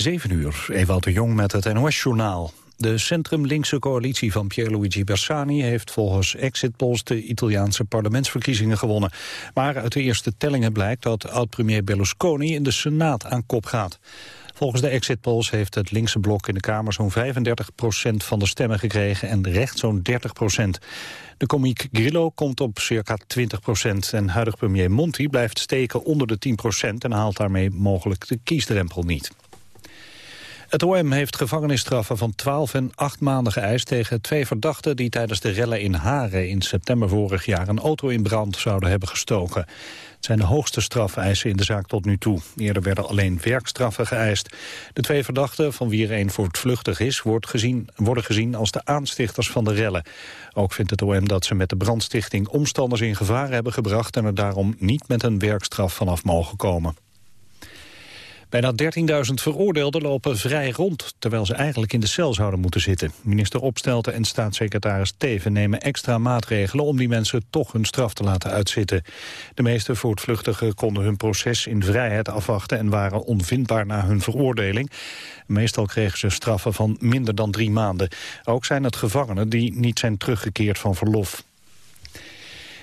7 uur, Ewout de Jong met het NOS-journaal. De centrum-linkse coalitie van Pierluigi Bersani heeft volgens exit polls de Italiaanse parlementsverkiezingen gewonnen. Maar uit de eerste tellingen blijkt dat oud-premier Berlusconi in de Senaat aan kop gaat. Volgens de exit polls heeft het linkse blok in de Kamer zo'n 35% van de stemmen gekregen en rechts zo'n 30% De komiek Grillo komt op circa 20% en huidig premier Monti blijft steken onder de 10% en haalt daarmee mogelijk de kiesdrempel niet. Het OM heeft gevangenisstraffen van 12 en 8 maanden geëist tegen twee verdachten die tijdens de rellen in Haren in september vorig jaar een auto in brand zouden hebben gestoken. Het zijn de hoogste strafeisen in de zaak tot nu toe. Eerder werden alleen werkstraffen geëist. De twee verdachten, van wie er één voortvluchtig is, wordt gezien, worden gezien als de aanstichters van de rellen. Ook vindt het OM dat ze met de brandstichting omstanders in gevaar hebben gebracht en er daarom niet met een werkstraf vanaf mogen komen. Bijna 13.000 veroordeelden lopen vrij rond, terwijl ze eigenlijk in de cel zouden moeten zitten. Minister Opstelten en staatssecretaris Teven nemen extra maatregelen om die mensen toch hun straf te laten uitzitten. De meeste voortvluchtigen konden hun proces in vrijheid afwachten en waren onvindbaar na hun veroordeling. Meestal kregen ze straffen van minder dan drie maanden. Ook zijn het gevangenen die niet zijn teruggekeerd van verlof.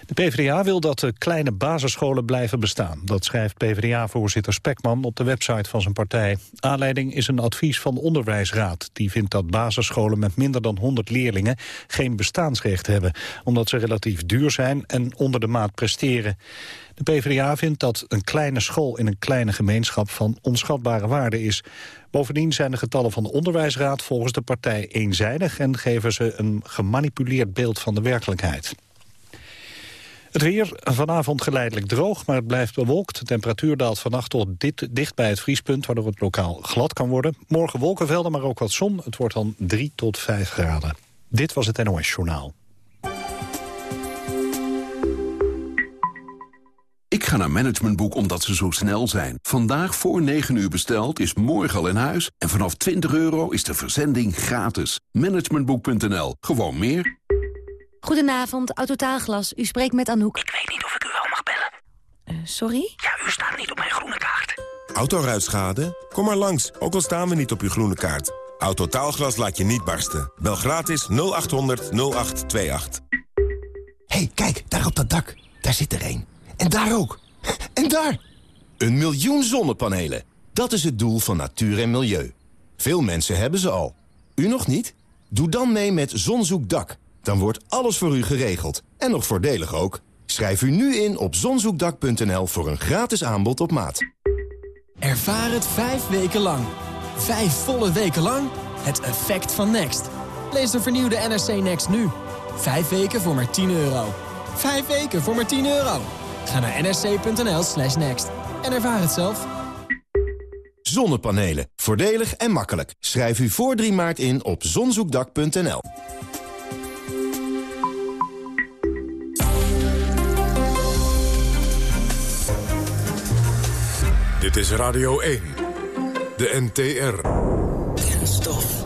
De PvdA wil dat de kleine basisscholen blijven bestaan. Dat schrijft PvdA-voorzitter Spekman op de website van zijn partij. Aanleiding is een advies van de Onderwijsraad. Die vindt dat basisscholen met minder dan 100 leerlingen geen bestaansrecht hebben. Omdat ze relatief duur zijn en onder de maat presteren. De PvdA vindt dat een kleine school in een kleine gemeenschap van onschatbare waarde is. Bovendien zijn de getallen van de Onderwijsraad volgens de partij eenzijdig... en geven ze een gemanipuleerd beeld van de werkelijkheid. Het weer vanavond geleidelijk droog, maar het blijft bewolkt. De temperatuur daalt vannacht tot dit, dicht bij het vriespunt... waardoor het lokaal glad kan worden. Morgen wolkenvelden, maar ook wat zon. Het wordt dan 3 tot 5 graden. Dit was het NOS Journaal. Ik ga naar Managementboek omdat ze zo snel zijn. Vandaag voor 9 uur besteld is morgen al in huis. En vanaf 20 euro is de verzending gratis. Managementboek.nl. Gewoon meer. Goedenavond, Autotaalglas. U spreekt met Anouk. Ik weet niet of ik u wel mag bellen. Uh, sorry? Ja, u staat niet op mijn groene kaart. Autoruitschade? Kom maar langs, ook al staan we niet op uw groene kaart. Autotaalglas laat je niet barsten. Bel gratis 0800 0828. hey, kijk, daar op dat dak. Daar zit er één. En daar ook. En daar! Een miljoen zonnepanelen. Dat is het doel van natuur en milieu. Veel mensen hebben ze al. U nog niet? Doe dan mee met Zonzoekdak. Dan wordt alles voor u geregeld. En nog voordelig ook. Schrijf u nu in op zonzoekdak.nl voor een gratis aanbod op maat. Ervaar het vijf weken lang. Vijf volle weken lang. Het effect van Next. Lees de vernieuwde NRC Next nu. Vijf weken voor maar 10 euro. Vijf weken voor maar 10 euro. Ga naar nrc.nl slash next. En ervaar het zelf. Zonnepanelen. Voordelig en makkelijk. Schrijf u voor 3 maart in op zonzoekdak.nl. Dit is Radio 1, de NTR. Kenstof.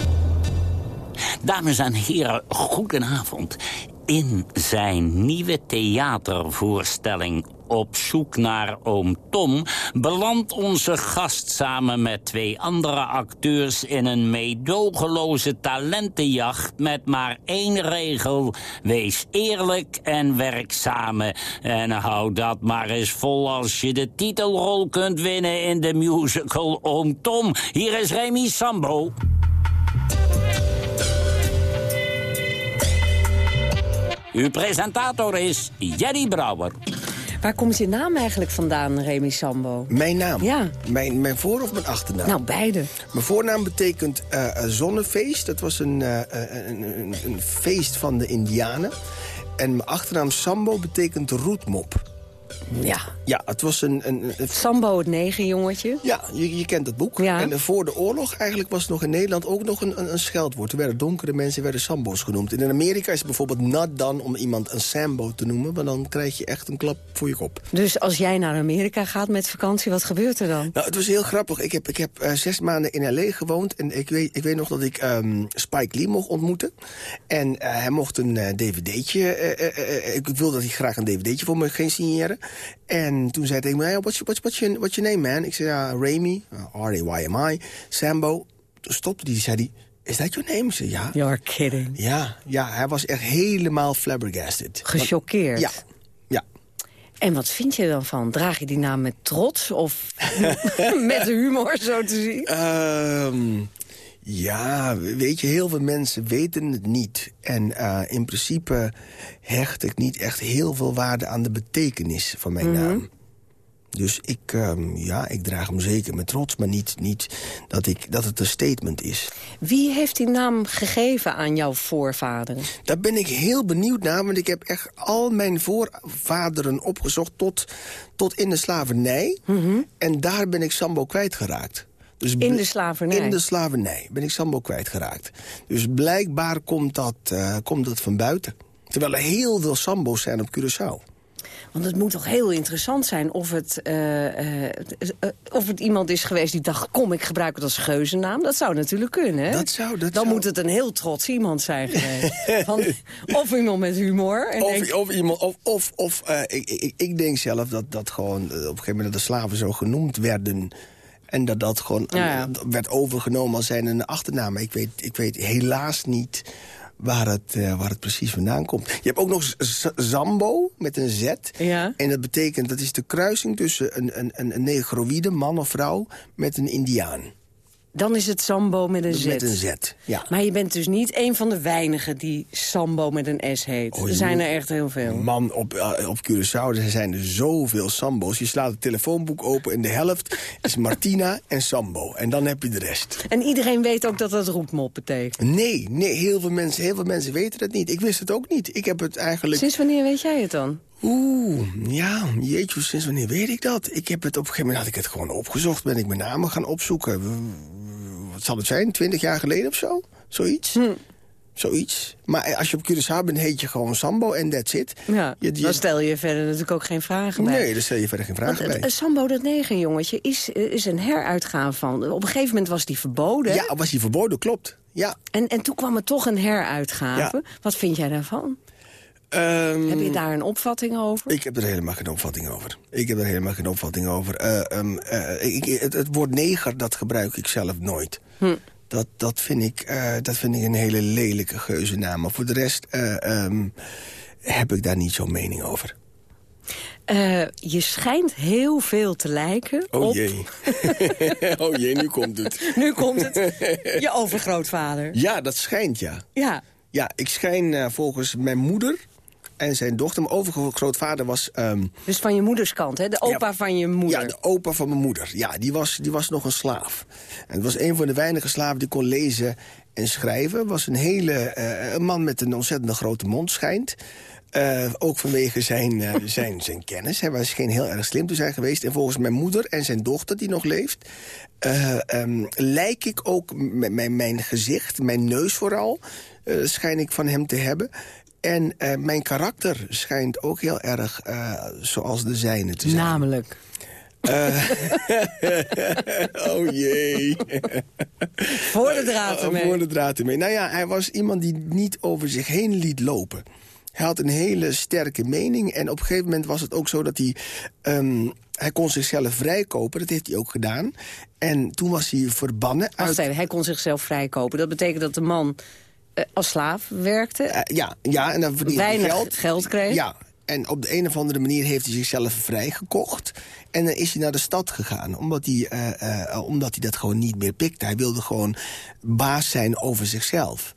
Dames en heren, goedenavond. In zijn nieuwe theatervoorstelling op zoek naar oom Tom... belandt onze gast samen met twee andere acteurs... in een meedogenloze talentenjacht met maar één regel. Wees eerlijk en werkzaam. En hou dat maar eens vol als je de titelrol kunt winnen... in de musical Oom Tom. Hier is Remy Sambo. Uw presentator is Jerry Brouwer. Waar komt je naam eigenlijk vandaan, Remy Sambo? Mijn naam? Ja. Mijn, mijn voor- of mijn achternaam? Nou, beide. Mijn voornaam betekent uh, zonnefeest. Dat was een, uh, een, een, een, feest van de indianen. En mijn achternaam Sambo betekent roetmop. Ja. Ja, het was een... een, een... Sambo het negenjongetje. Ja, je, je kent het boek. Ja. En voor de oorlog eigenlijk was het nog in Nederland ook nog een, een, een scheldwoord. Er werden donkere mensen werden Sambo's genoemd. En in Amerika is het bijvoorbeeld not done om iemand een Sambo te noemen. Want dan krijg je echt een klap voor je kop. Dus als jij naar Amerika gaat met vakantie, wat gebeurt er dan? Nou, het was heel grappig. Ik heb, ik heb uh, zes maanden in L.A. gewoond. En ik weet, ik weet nog dat ik um, Spike Lee mocht ontmoeten. En uh, hij mocht een uh, dvd'tje... ik wilde dat hij graag een dvd'tje voor me ging signeren. En toen zei hij tegen me, hey, what's, your, what's, what's, your, what's your name, man? Ik zei, ja, Ramy, uh, R-A-Y-M-I, Sambo. Toen stopte hij, zei hij, is that your name? Ik zei, ja. You're kidding. Ja, ja, hij was echt helemaal flabbergasted. Gechoqueerd. Ja, ja. En wat vind je dan van? Draag je die naam met trots of met humor, zo te zien? Ehm, ja, weet je, heel veel mensen weten het niet. En uh, in principe hecht ik niet echt heel veel waarde aan de betekenis van mijn naam. Dus ik, um, ja, ik draag hem zeker met trots, maar niet, niet dat, ik, dat het een statement is. Wie heeft die naam gegeven aan jouw voorvaderen? Daar ben ik heel benieuwd naar, want ik heb echt al mijn voorvaderen opgezocht tot, tot in de slavernij. Mhm. En daar ben ik Sambo kwijtgeraakt. Dus In de slavernij? In de slavernij ben ik Sambo kwijtgeraakt. Dus blijkbaar komt dat, uh, komt dat van buiten. Terwijl er heel veel Sambo's zijn op Curaçao. Want het moet toch heel interessant zijn of het, uh, uh, of het iemand is geweest die dacht... kom, ik gebruik het als geuzennaam. Dat zou natuurlijk kunnen, hè? Dat zou, dat Dan zou... moet het een heel trots iemand zijn geweest. Van, of iemand met humor. En of, of, iemand, of, of, of ik, ik, ik denk zelf dat, dat gewoon op een gegeven moment de slaven zo genoemd werden... En dat dat gewoon Ja, werd overgenomen als zijn een achternaam. Ik weet, ik weet helaas niet waar het, uh, waar het precies vandaan komt. Je hebt ook nog Zambo met een Z. Ja. En dat betekent, dat is de kruising tussen een, een, een negroïde, man of vrouw, met een indiaan. Dan is het Sambo met een Z. Met een Z, ja. Maar je bent dus niet een van de weinigen die Sambo met een S heet. Oh, er zijn er echt heel veel. Man, op, uh, op Curaçao er zijn er zoveel Sambo's. Je slaat het telefoonboek open en de helft is Martina en Sambo. En dan heb je de rest. En iedereen weet ook dat dat roepmop betekent. Nee, nee heel, veel mensen, heel veel mensen weten het niet. Ik wist het ook niet. Ik heb het eigenlijk... Sinds wanneer weet jij het dan? Oeh, ja, jeetje, sinds wanneer weet ik dat? Ik heb het op een gegeven moment had ik het gewoon opgezocht. Ben ik mijn namen gaan opzoeken. Wat zal het zijn? Twintig jaar geleden of zo? Zoiets? Hm. Zoiets. Maar als je op Curaçao bent, heet je gewoon Sambo en that's it. Ja, Je- je- dan stel je verder natuurlijk ook geen vragen bij. Nee, daar stel je verder geen vragen Want bij. eh, Sambo, dat negerjongetje, is, eh, is een heruitgave van. Op een gegeven moment was die verboden. Ja, was hij verboden, klopt. Ja. En, en toen kwam er toch een heruitgave. Ja. Wat vind jij daarvan? Ehm, Heb je daar een opvatting over? Ik heb er helemaal geen opvatting over. Ik heb er helemaal geen opvatting over. Eh, ehm, eh, ik, het, het woord neger, dat gebruik ik zelf nooit. Hm. Dat, dat, vind ik, eh, dat vind ik een hele lelijke geuzennaam. Maar voor de rest eh, ehm, heb ik daar niet zo'n mening over. Je schijnt heel veel te lijken Oh op... jee. oh jee, nu komt het. Nu komt het. Je overgrootvader. Ja, dat schijnt, ja. Ja. Ja, ik schijn volgens mijn moeder en zijn dochter... mijn overgrootvader was... ehm, Dus van je moeders kant, hè? De opa Ja. van je moeder. Ja, de opa van mijn moeder. Ja, die was, die was nog een slaaf. En het was een van de weinige slaven die kon lezen en schrijven. Was een hele eh, een man met een ontzettend grote mond schijnt. Eh, ook vanwege zijn, eh, zijn, zijn kennis. Hij was geen heel erg slim te zijn geweest. En volgens mijn moeder en zijn dochter die nog leeft... ehm, lijk ik ook met mijn, mijn gezicht, mijn neus vooral... schijn ik van hem te hebben... En eh, mijn karakter schijnt ook heel erg eh, zoals de zijne te zijn. Namelijk. Eh, oh jee. Voor de draad Oh, ermee. Voor de draad ermee. Nou ja, hij was iemand die niet over zich heen liet lopen. Hij had een hele sterke mening. En op een gegeven moment was het ook zo dat hij... ehm, hij kon zichzelf vrijkopen, dat heeft hij ook gedaan. En toen was hij verbannen uit... Wacht even, hij kon zichzelf vrijkopen. Dat betekent dat de man als slaaf werkte. Eh, ja, ja, en dan verdiende hij geld. geld kreeg. Ja, en op de een of andere manier heeft hij zichzelf vrijgekocht. En dan is hij naar de stad gegaan, omdat hij, eh, eh, omdat hij dat gewoon niet meer pikte. Hij wilde gewoon baas zijn over zichzelf.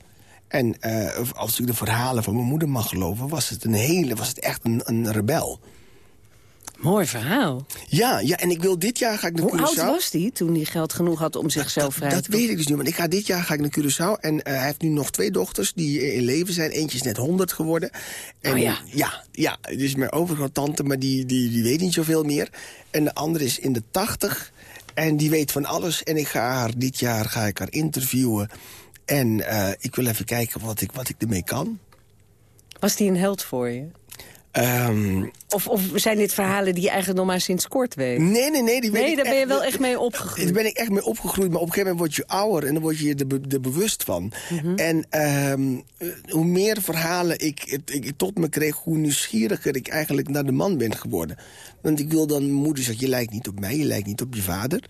En eh, als ik de verhalen van mijn moeder mag geloven... was het, een hele, was het echt een, een rebel. Mooi verhaal. Ja, ja, en ik wil dit jaar ga ik naar Hoe oud Curaçao. was hij toen hij geld genoeg had om zichzelf vrij te Dat weet ik dus niet, want ik ga dit jaar ga ik naar Curaçao... en eh, hij heeft nu nog twee dochters die in leven zijn. Eentje is net 100 geworden. En, Oh ja. Ja, ja, is mijn overgroot-tante, maar die, die, die weet niet zoveel meer. En de andere is in de 80 en die weet van alles. En ik ga haar dit jaar ga ik haar interviewen. En eh, ik wil even kijken wat ik, wat ik ermee kan. Was hij een held voor je? Ehm, of, of zijn dit verhalen die je eigenlijk nog maar sinds kort weet? Nee, nee, nee. Die weet nee, daar ben je wel echt mee opgegroeid. Daar ben ik echt mee opgegroeid, maar op een gegeven moment word je ouder... en dan word je je er, be- er bewust van. Mhm. En ehm, eh, hoe meer verhalen ik, ik, ik tot me kreeg... hoe nieuwsgieriger ik eigenlijk naar de man ben geworden. Want ik wil dan... Mijn moeder zegt, je lijkt niet op mij, je lijkt niet op je vader...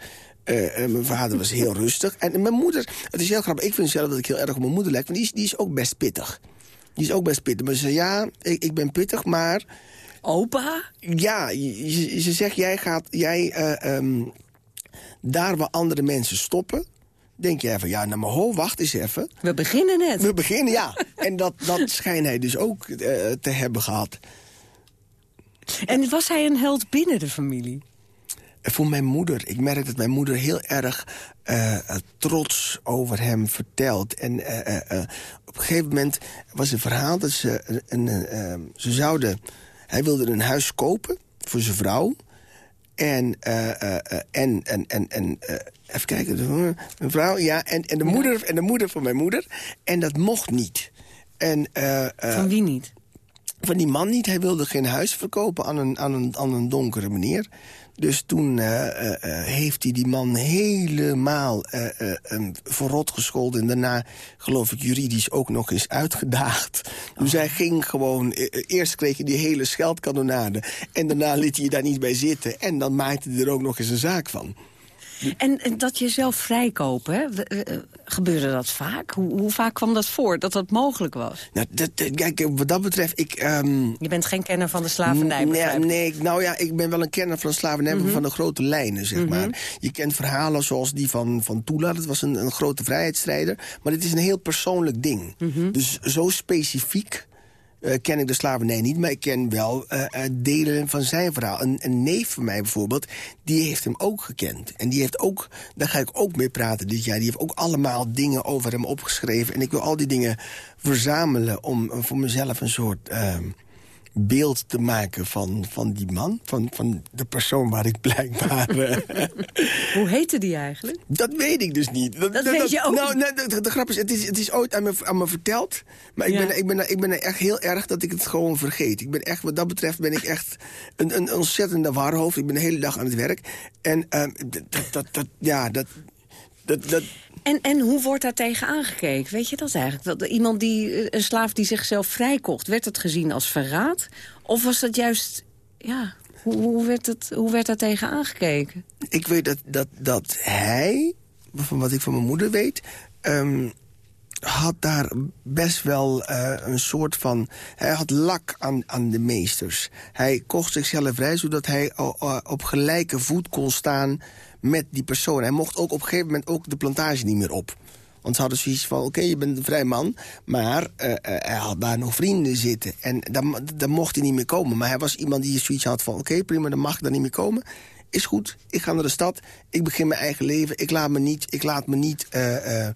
Eh, mijn vader was heel rustig. En mijn moeder, het is heel grappig, ik vind zelf dat ik heel erg op mijn moeder lijk... want die is, die is ook best pittig. Die is ook best pittig. Maar ze zei, ja, ik, ik ben pittig, maar... Opa? Ja, ze zegt, jij gaat... Jij, eh, ehm, daar waar andere mensen stoppen... denk je even, ja, nou maar ho, wacht eens even. We beginnen net. We beginnen, ja. en dat, dat schijnt hij dus ook eh, te hebben gehad. En was hij een held binnen de familie? Voor mijn moeder. Ik merk dat mijn moeder heel erg eh, eh, trots over hem vertelt. En eh, op een gegeven moment was een verhaal dat ze... Een, ze zouden... Hij wilde een huis kopen voor zijn vrouw. En, en, en, en, en even kijken, een vrouw, ja, en, en, de moeder, en de moeder van mijn moeder. En dat mocht niet. En, Van wie niet? Van die man niet. Hij wilde geen huis verkopen aan een, aan een, aan een donkere meneer. Dus toen eh, eh, eh, heeft hij die man helemaal verrot gescholden. En daarna, geloof ik, juridisch ook nog eens uitgedaagd. Dus hij ging gewoon... eerst kreeg je die hele scheldkanonade. En daarna liet hij je daar niet bij zitten. En dan maakte hij er ook nog eens een zaak van. En, en dat je zelf vrijkopen, eh, gebeurde dat vaak? Hoe, hoe vaak kwam dat voor, dat dat mogelijk was? Nou, dat, dat- kijk, wat dat betreft, ik... ehm, Je bent geen kenner van de slavernij, Nee, nee, nou ja, ik ben wel een kenner van de slavernij, Mhm. van de grote lijnen, zeg maar. Je kent verhalen zoals die van, van Tula, dat was een, een grote vrijheidsstrijder. Maar dit is een heel persoonlijk ding. Mhm. Dus zo specifiek eh, ken ik de slavernij niet, maar ik ken wel eh, delen van zijn verhaal. Een, een neef van mij bijvoorbeeld, die heeft hem ook gekend. En die heeft ook, daar ga ik ook mee praten dit jaar, die heeft ook allemaal dingen over hem opgeschreven. En ik wil al die dingen verzamelen om voor mezelf een soort... ehm, beeld te maken van, van die man. Van, van de persoon waar ik blijkbaar... eh, Hoe heette die eigenlijk? dat weet ik dus niet. Dat, weet je ook Nou, nou, de, de grap is, het is, het is ooit aan me, aan me verteld. Maar ik, Ja. ben, ik, ben, ik ben echt heel erg dat ik het gewoon vergeet. Ik ben echt, wat dat betreft ben ik echt een, een ontzettende warhoofd. Ik ben de hele dag aan het werk. En ehm, dat, dat, dat, dat- ja, dat... dat, dat En, en hoe wordt daar tegen aangekeken? Weet je dat eigenlijk? Dat iemand die, eh, een slaaf die zichzelf vrijkocht, werd het gezien als verraad? Of was dat juist, ja, hoe, hoe, werd, het, hoe werd daar tegen aangekeken? Ik weet dat, dat, dat hij, van wat ik van mijn moeder weet... ehm, had daar best wel eh, een soort van... Hij had lak aan, aan de meesters. Hij kocht zichzelf vrij, zodat hij op gelijke voet kon staan met die persoon. Hij mocht ook op een gegeven moment ook de plantage niet meer op. Want ze hadden zoiets van, oké, je bent een vrij man... maar eh, eh, hij had daar nog vrienden zitten. En mo- daar mocht hij niet meer komen. Maar hij was iemand die zoiets had van... oké, prima, dan mag ik daar niet meer komen. Is goed, ik ga naar de stad. Ik begin mijn eigen leven. Ik laat me niet, ik laat me niet eh,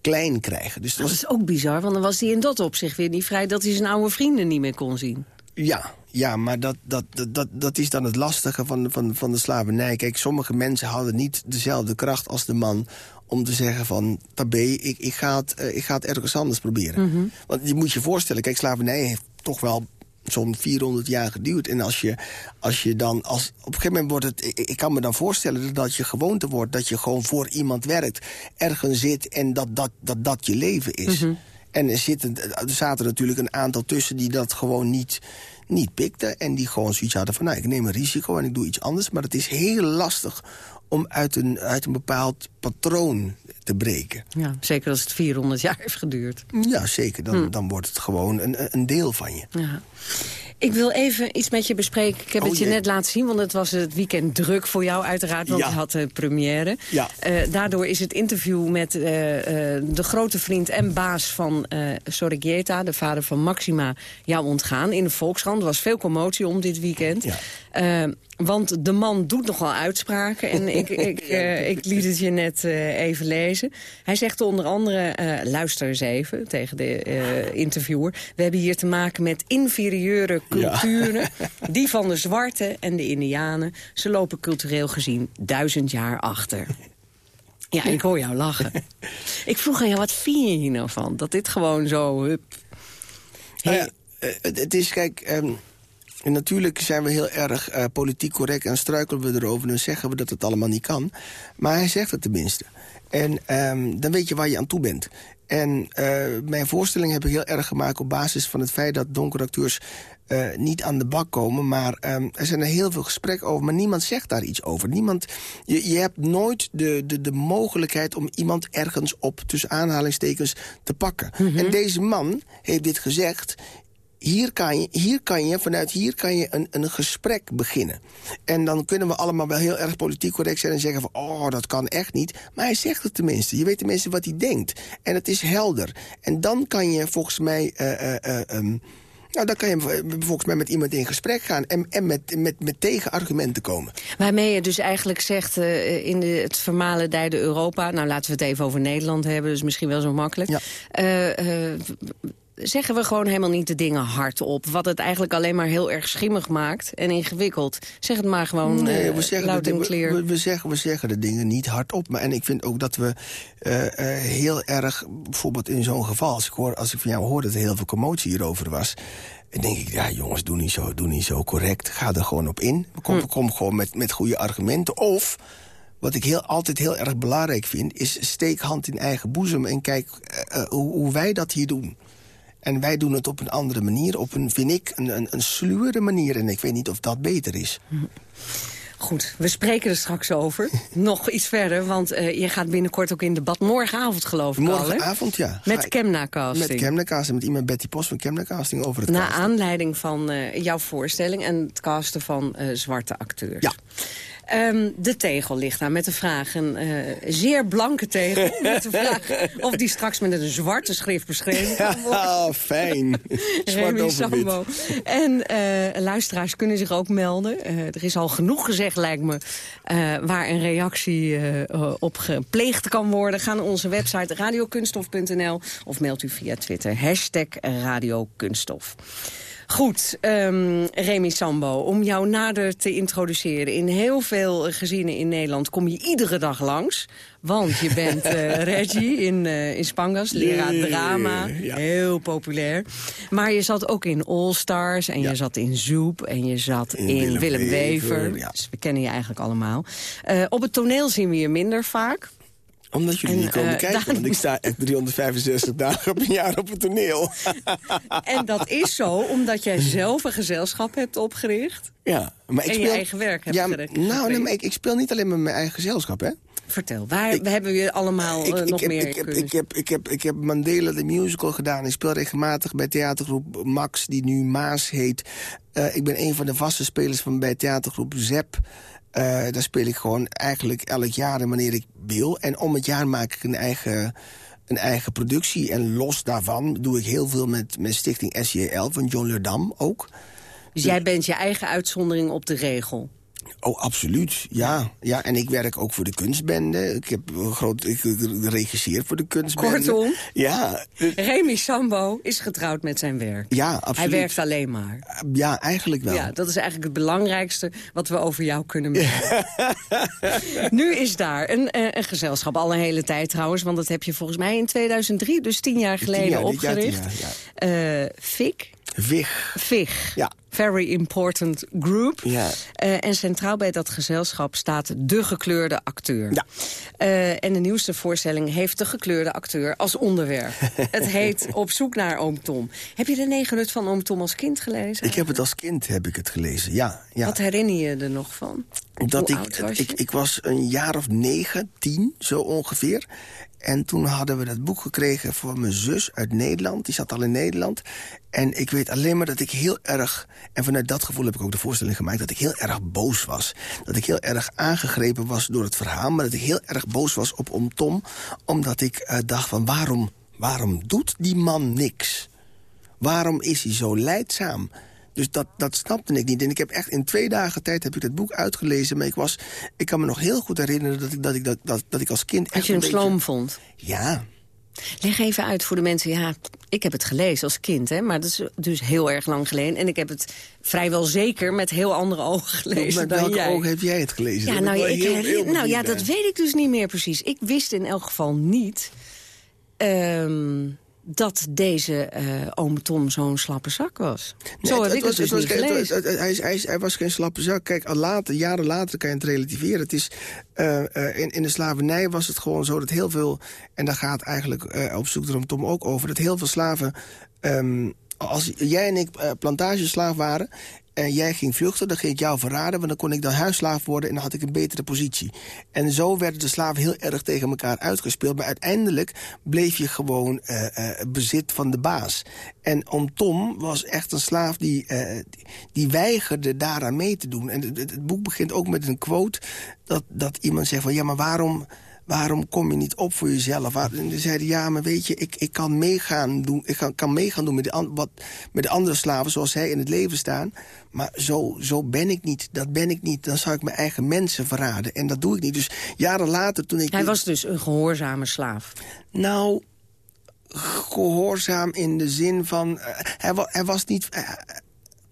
klein krijgen. Dus dat Dat was, is ook bizar, want dan was hij in dat opzicht weer niet vrij... dat hij zijn oude vrienden niet meer kon zien. Ja, ja maar dat, dat, dat, dat, is dan het lastige van, van, van de slavernij. Kijk, sommige mensen hadden niet dezelfde kracht als de man... om te zeggen van, tabé, ik, ik, ga het, eh, ik ga het ergens anders proberen. Want je moet je voorstellen, kijk, slavernij heeft toch wel zo'n 400 jaar geduurd. En als je, als je dan, als, op een gegeven moment wordt het... Ik, ik kan me dan voorstellen dat je gewoonte wordt... dat je gewoon voor iemand werkt, ergens zit... en dat dat, dat, dat je leven is. En er, zitten, er zaten natuurlijk een aantal tussen die dat gewoon niet, niet pikten. En die gewoon zoiets hadden van, nou, ik neem een risico en ik doe iets anders. Maar het is heel lastig om uit een, uit een bepaald patroon te breken. Ja, zeker als het 400 jaar heeft geduurd. Ja, zeker. Dan, dan wordt het gewoon een, een deel van je. Ja. Ik wil even iets met je bespreken. Ik heb Oh, het je jee. net laten zien, want het was het weekend druk voor jou uiteraard. Want Ja. je had de première. Ja. Eh, daardoor is het interview met eh, eh, de grote vriend en baas van uh, de vader van Maxima, jou ontgaan in de Volkskrant. Er was veel commotie om dit weekend. Ja. Want de man doet nogal uitspraken. En ik, ik, ik liet het je net even lezen. Hij zegt onder andere, luister eens even tegen de interviewer. We hebben hier te maken met inferieure culturen. Die van de zwarte en de indianen. Ze lopen cultureel gezien duizend jaar achter. Ja, ik hoor jou lachen. Ik vroeg aan jou, wat vind je hier nou van? Dat dit gewoon zo... Hup, Nou ja, eh, het, is, kijk... ehm, En natuurlijk zijn we heel erg uh, politiek correct en struikelen we erover... en zeggen we dat het allemaal niet kan. Maar hij zegt het tenminste. En um, dan weet je waar je aan toe bent. En uh, mijn voorstelling heb ik heel erg gemaakt op basis van het feit dat donkeracteurs uh, niet aan de bak komen. Maar um, er zijn er heel veel gesprekken over, maar niemand zegt daar iets over. Niemand, je, je hebt nooit de, de, de mogelijkheid om iemand ergens op tussen aanhalingstekens te pakken. Mm -hmm. En deze man heeft dit gezegd hier kan je, hier kan je vanuit hier kan je een, een gesprek beginnen. En dan kunnen we allemaal wel heel erg politiek correct zijn... en zeggen van, oh, dat kan echt niet. Maar hij zegt het tenminste. Je weet tenminste wat hij denkt. En het is helder. En dan kan je volgens mij... Uh, uh, uh, um, nou, dan kan je volgens mij met iemand in gesprek gaan... en, en met, met, met tegenargumenten komen. Waarmee je dus eigenlijk zegt uh, in de, het vermalendijde Europa... nou, laten we het even over Nederland hebben, dus misschien wel zo makkelijk... Ja. Uh, uh, zeggen we gewoon helemaal niet de dingen hardop. Wat het eigenlijk alleen maar heel erg schimmig maakt en ingewikkeld. Zeg het maar gewoon nee, we zeggen luid en clear. We, we, zeggen, we zeggen de dingen niet hardop. Maar, en ik vind ook dat we uh, uh, heel erg, bijvoorbeeld in zo'n geval... Als ik, hoor, als ik van jou hoor dat er heel veel commotie hierover was... Dan denk ik, ja jongens, doe niet zo, doe niet zo correct. Ga er gewoon op in. Kom, hm. kom gewoon met, met goede argumenten. Of... Wat ik heel, altijd heel erg belangrijk vind, is steek hand in eigen boezem... en kijk uh, hoe, hoe wij dat hier doen. En wij doen het op een andere manier, op een, vind ik, een, een, een sluwere manier. En ik weet niet of dat beter is. Goed, we spreken er straks over. Nog iets verder, want uh, je gaat binnenkort ook in debat. Morgenavond geloof ik Morgenavond, al, ja. Met Kemna Casting. Met Kemna Casting, met iemand Betty Post van Kemna Casting over het Na casting. aanleiding van uh, jouw voorstelling en het casten van uh, zwarte acteurs. Ja. Um, de tegel ligt daar met de vraag, een uh, zeer blanke tegel... met de vraag of die straks met een zwarte schrift beschreven kan worden. Ja, fijn. Zwart Sambo. En uh, luisteraars kunnen zich ook melden. Uh, er is al genoeg gezegd, lijkt me, waar een reactie op gepleegd kan worden. Ga naar onze website radiokunstof.nl of mailt u via Twitter. Hashtag radiokunstof. Goed, um, Remy Sambo, om jou nader te introduceren. In heel veel gezinnen in Nederland kom je iedere dag langs. Want je bent uh, Reggie in, uh, in Spangas, leraar drama. Ja. Heel populair. Maar je zat ook in All Stars en ja. je zat in Zoep en je zat in, in Willem, Wever. Wever. Ja. Dus we kennen je eigenlijk allemaal. Uh, op het toneel zien we je minder vaak omdat jullie en, niet komen uh, kijken, Daan... want ik sta echt 365 dagen op een jaar op het toneel. en dat is zo omdat jij zelf een gezelschap hebt opgericht. Ja, maar ik en speel... je eigen werk hebt ja. Nou, nee, maar ik, ik, speel niet alleen met mijn eigen gezelschap, hè. Vertel, waar ik, hebben we allemaal ik, uh, nog heb, meer ik heb, ik, heb, ik, heb, ik heb Mandela de musical gedaan. Ik speel regelmatig bij theatergroep Max, die nu Maas heet. Uh, ik ben een van de vaste spelers van bij theatergroep ZEP... Uh, daar speel ik gewoon eigenlijk elk jaar wanneer ik wil. En om het jaar maak ik een eigen, een eigen productie. En los daarvan doe ik heel veel met, met stichting SJL van John Leerdam ook. Dus jij bent je eigen uitzondering op de regel? Oh, absoluut. Ja. ja. En ik werk ook voor de kunstbende. Ik, heb groot, ik regisseer voor de kunstbende. Kortom, ja. Remy Sambo is getrouwd met zijn werk. Ja, absoluut. Hij werkt alleen maar. Ja, eigenlijk wel. Ja, dat is eigenlijk het belangrijkste wat we over jou kunnen merken. nu is daar een, een gezelschap, al een hele tijd trouwens... want dat heb je volgens mij in 2003, dus tien jaar geleden, jaar, opgericht. Jaar, ja. uh, Fik. Vig. Vig. Ja. Very Important Group. Ja. Uh, en centraal bij dat gezelschap staat de gekleurde acteur. Ja. Uh, en de nieuwste voorstelling heeft de gekleurde acteur als onderwerp. het heet Op zoek naar Oom Tom. Heb je de negenhut van Oom Tom als kind gelezen? Ik heb het als kind heb ik het gelezen, ja. ja. Wat herinner je er nog van? Dat ik, ik, ik was een jaar of negen, tien, zo ongeveer. En toen hadden we dat boek gekregen voor mijn zus uit Nederland. Die zat al in Nederland. En ik weet alleen maar dat ik heel erg... en vanuit dat gevoel heb ik ook de voorstelling gemaakt... dat ik heel erg boos was. Dat ik heel erg aangegrepen was door het verhaal... maar dat ik heel erg boos was op Om Tom. Omdat ik uh, dacht van waarom, waarom doet die man niks? Waarom is hij zo leidzaam? Dus dat, dat snapte ik niet. En ik heb echt in twee dagen tijd heb ik het boek uitgelezen. Maar ik, was, ik kan me nog heel goed herinneren dat ik, dat ik, dat, dat, dat ik als kind... Als je hem beetje... sloom vond? Ja. Leg even uit voor de mensen. Ja, ik heb het gelezen als kind, hè, maar dat is dus heel erg lang geleden. En ik heb het vrijwel zeker met heel andere ogen gelezen met welke jij. ogen heb jij het gelezen? Ja, Dat nou, ben ik heel- herinner- heel nou ja, dat weet ik dus niet meer precies. Ik wist in elk geval niet... ehm, dat deze uh, oom Tom zo'n slappe zak was. Zo had ik het, dus niet gelezen. Hij, hij, hij, was geen slappe zak. Kijk, al later, jaren later kan je het relativeren. Het is, uh, uh, in, in de slavernij was het gewoon zo dat heel veel... en daar gaat eigenlijk op zoek naar Tom ook over... dat heel veel slaven... Um, als jij en ik plantageslaaf waren en jij ging vluchten, dan ging ik jou verraden... want dan kon ik dan huisslaaf worden en dan had ik een betere positie. En zo werden de slaven heel erg tegen elkaar uitgespeeld. Maar uiteindelijk bleef je gewoon uh, uh, bezit van de baas. En Om Tom was echt een slaaf die, die weigerde daaraan mee te doen. En het, het, boek begint ook met een quote... dat, dat iemand zegt van, ja, maar waarom waarom kom je niet op voor jezelf? En ze zeiden, ja, maar weet je, ik, ik kan meegaan doen, ik kan, kan meegaan doen met de, wat, met de andere slaven zoals zij in het leven staan. Maar zo, zo ben ik niet, dat ben ik niet. Dan zou ik mijn eigen mensen verraden. En dat doe ik niet. Dus jaren later toen ik... Hij was dus een gehoorzame slaaf? Nou, gehoorzaam in de zin van... Uh, hij, hij, was niet... Uh,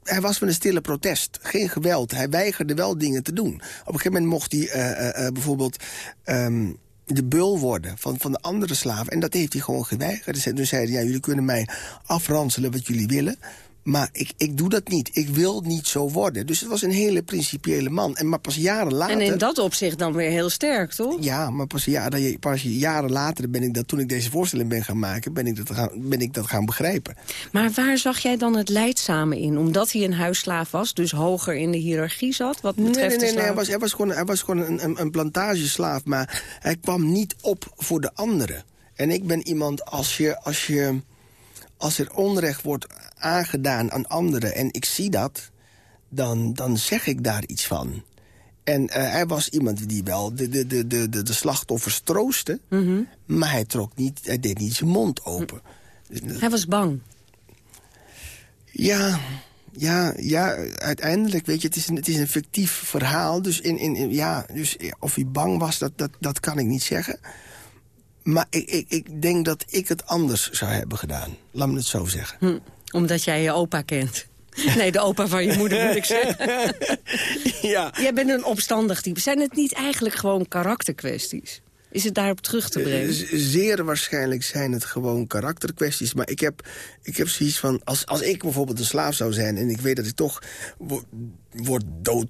hij was van een stille protest. Geen geweld. Hij weigerde wel dingen te doen. Op een gegeven moment mocht hij uh, uh, bijvoorbeeld... Um, de bul worden van, van de andere slaven. En dat heeft hij gewoon geweigerd. Dus zeiden, ja, jullie kunnen mij afranselen wat jullie willen. Maar ik, ik doe dat niet. Ik wil niet zo worden. Dus het was een hele principiële man. En maar pas jaren later... En in dat opzicht dan weer heel sterk, toch? Ja, maar pas, ja, pas jaren later ben ik dat... toen ik deze voorstelling ben gaan maken... ben ik dat gaan, ben ik dat gaan begrijpen. Maar waar zag jij dan het leidzame in? Omdat hij een huisslaaf was, dus hoger in de hiërarchie zat? Wat betreft nee, nee, nee, nee hij, was, hij was gewoon, hij was gewoon een, een, een plantageslaaf. Maar hij kwam niet op voor de anderen. En ik ben iemand, als je... Als je als er onrecht wordt aangedaan aan anderen en ik zie dat... dan, dan zeg ik daar iets van. En uh, hij was iemand die wel de, de, de, de, de slachtoffers troostte... Mm -hmm. maar hij, trok niet, hij deed niet zijn mond open. Hij was bang. Ja, ja, ja, uiteindelijk, weet je, het is een, het is een fictief verhaal. Dus, in, in, ja, dus of hij bang was, dat, dat, dat kan ik niet zeggen. Maar ik, ik, ik denk dat ik het anders zou hebben gedaan. Laat me het zo zeggen. Hm, omdat jij je opa kent. Nee, de opa van je moeder moet ik zeggen. ja. Jij bent een opstandig type. Zijn het niet eigenlijk gewoon karakterkwesties? Is het daarop terug te brengen? Zeer waarschijnlijk zijn het gewoon karakterkwesties. Maar ik heb, ik heb zoiets van... Als, als ik bijvoorbeeld een slaaf zou zijn... en ik weet dat ik toch word dood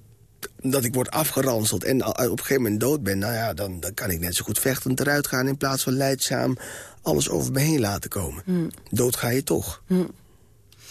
dat ik word afgeranseld en op een gegeven moment dood ben... nou ja, dan, dan kan ik net zo goed vechtend eruit gaan... in plaats van leidzaam alles over me heen laten komen. Hmm. Dood ga je toch. Hmm.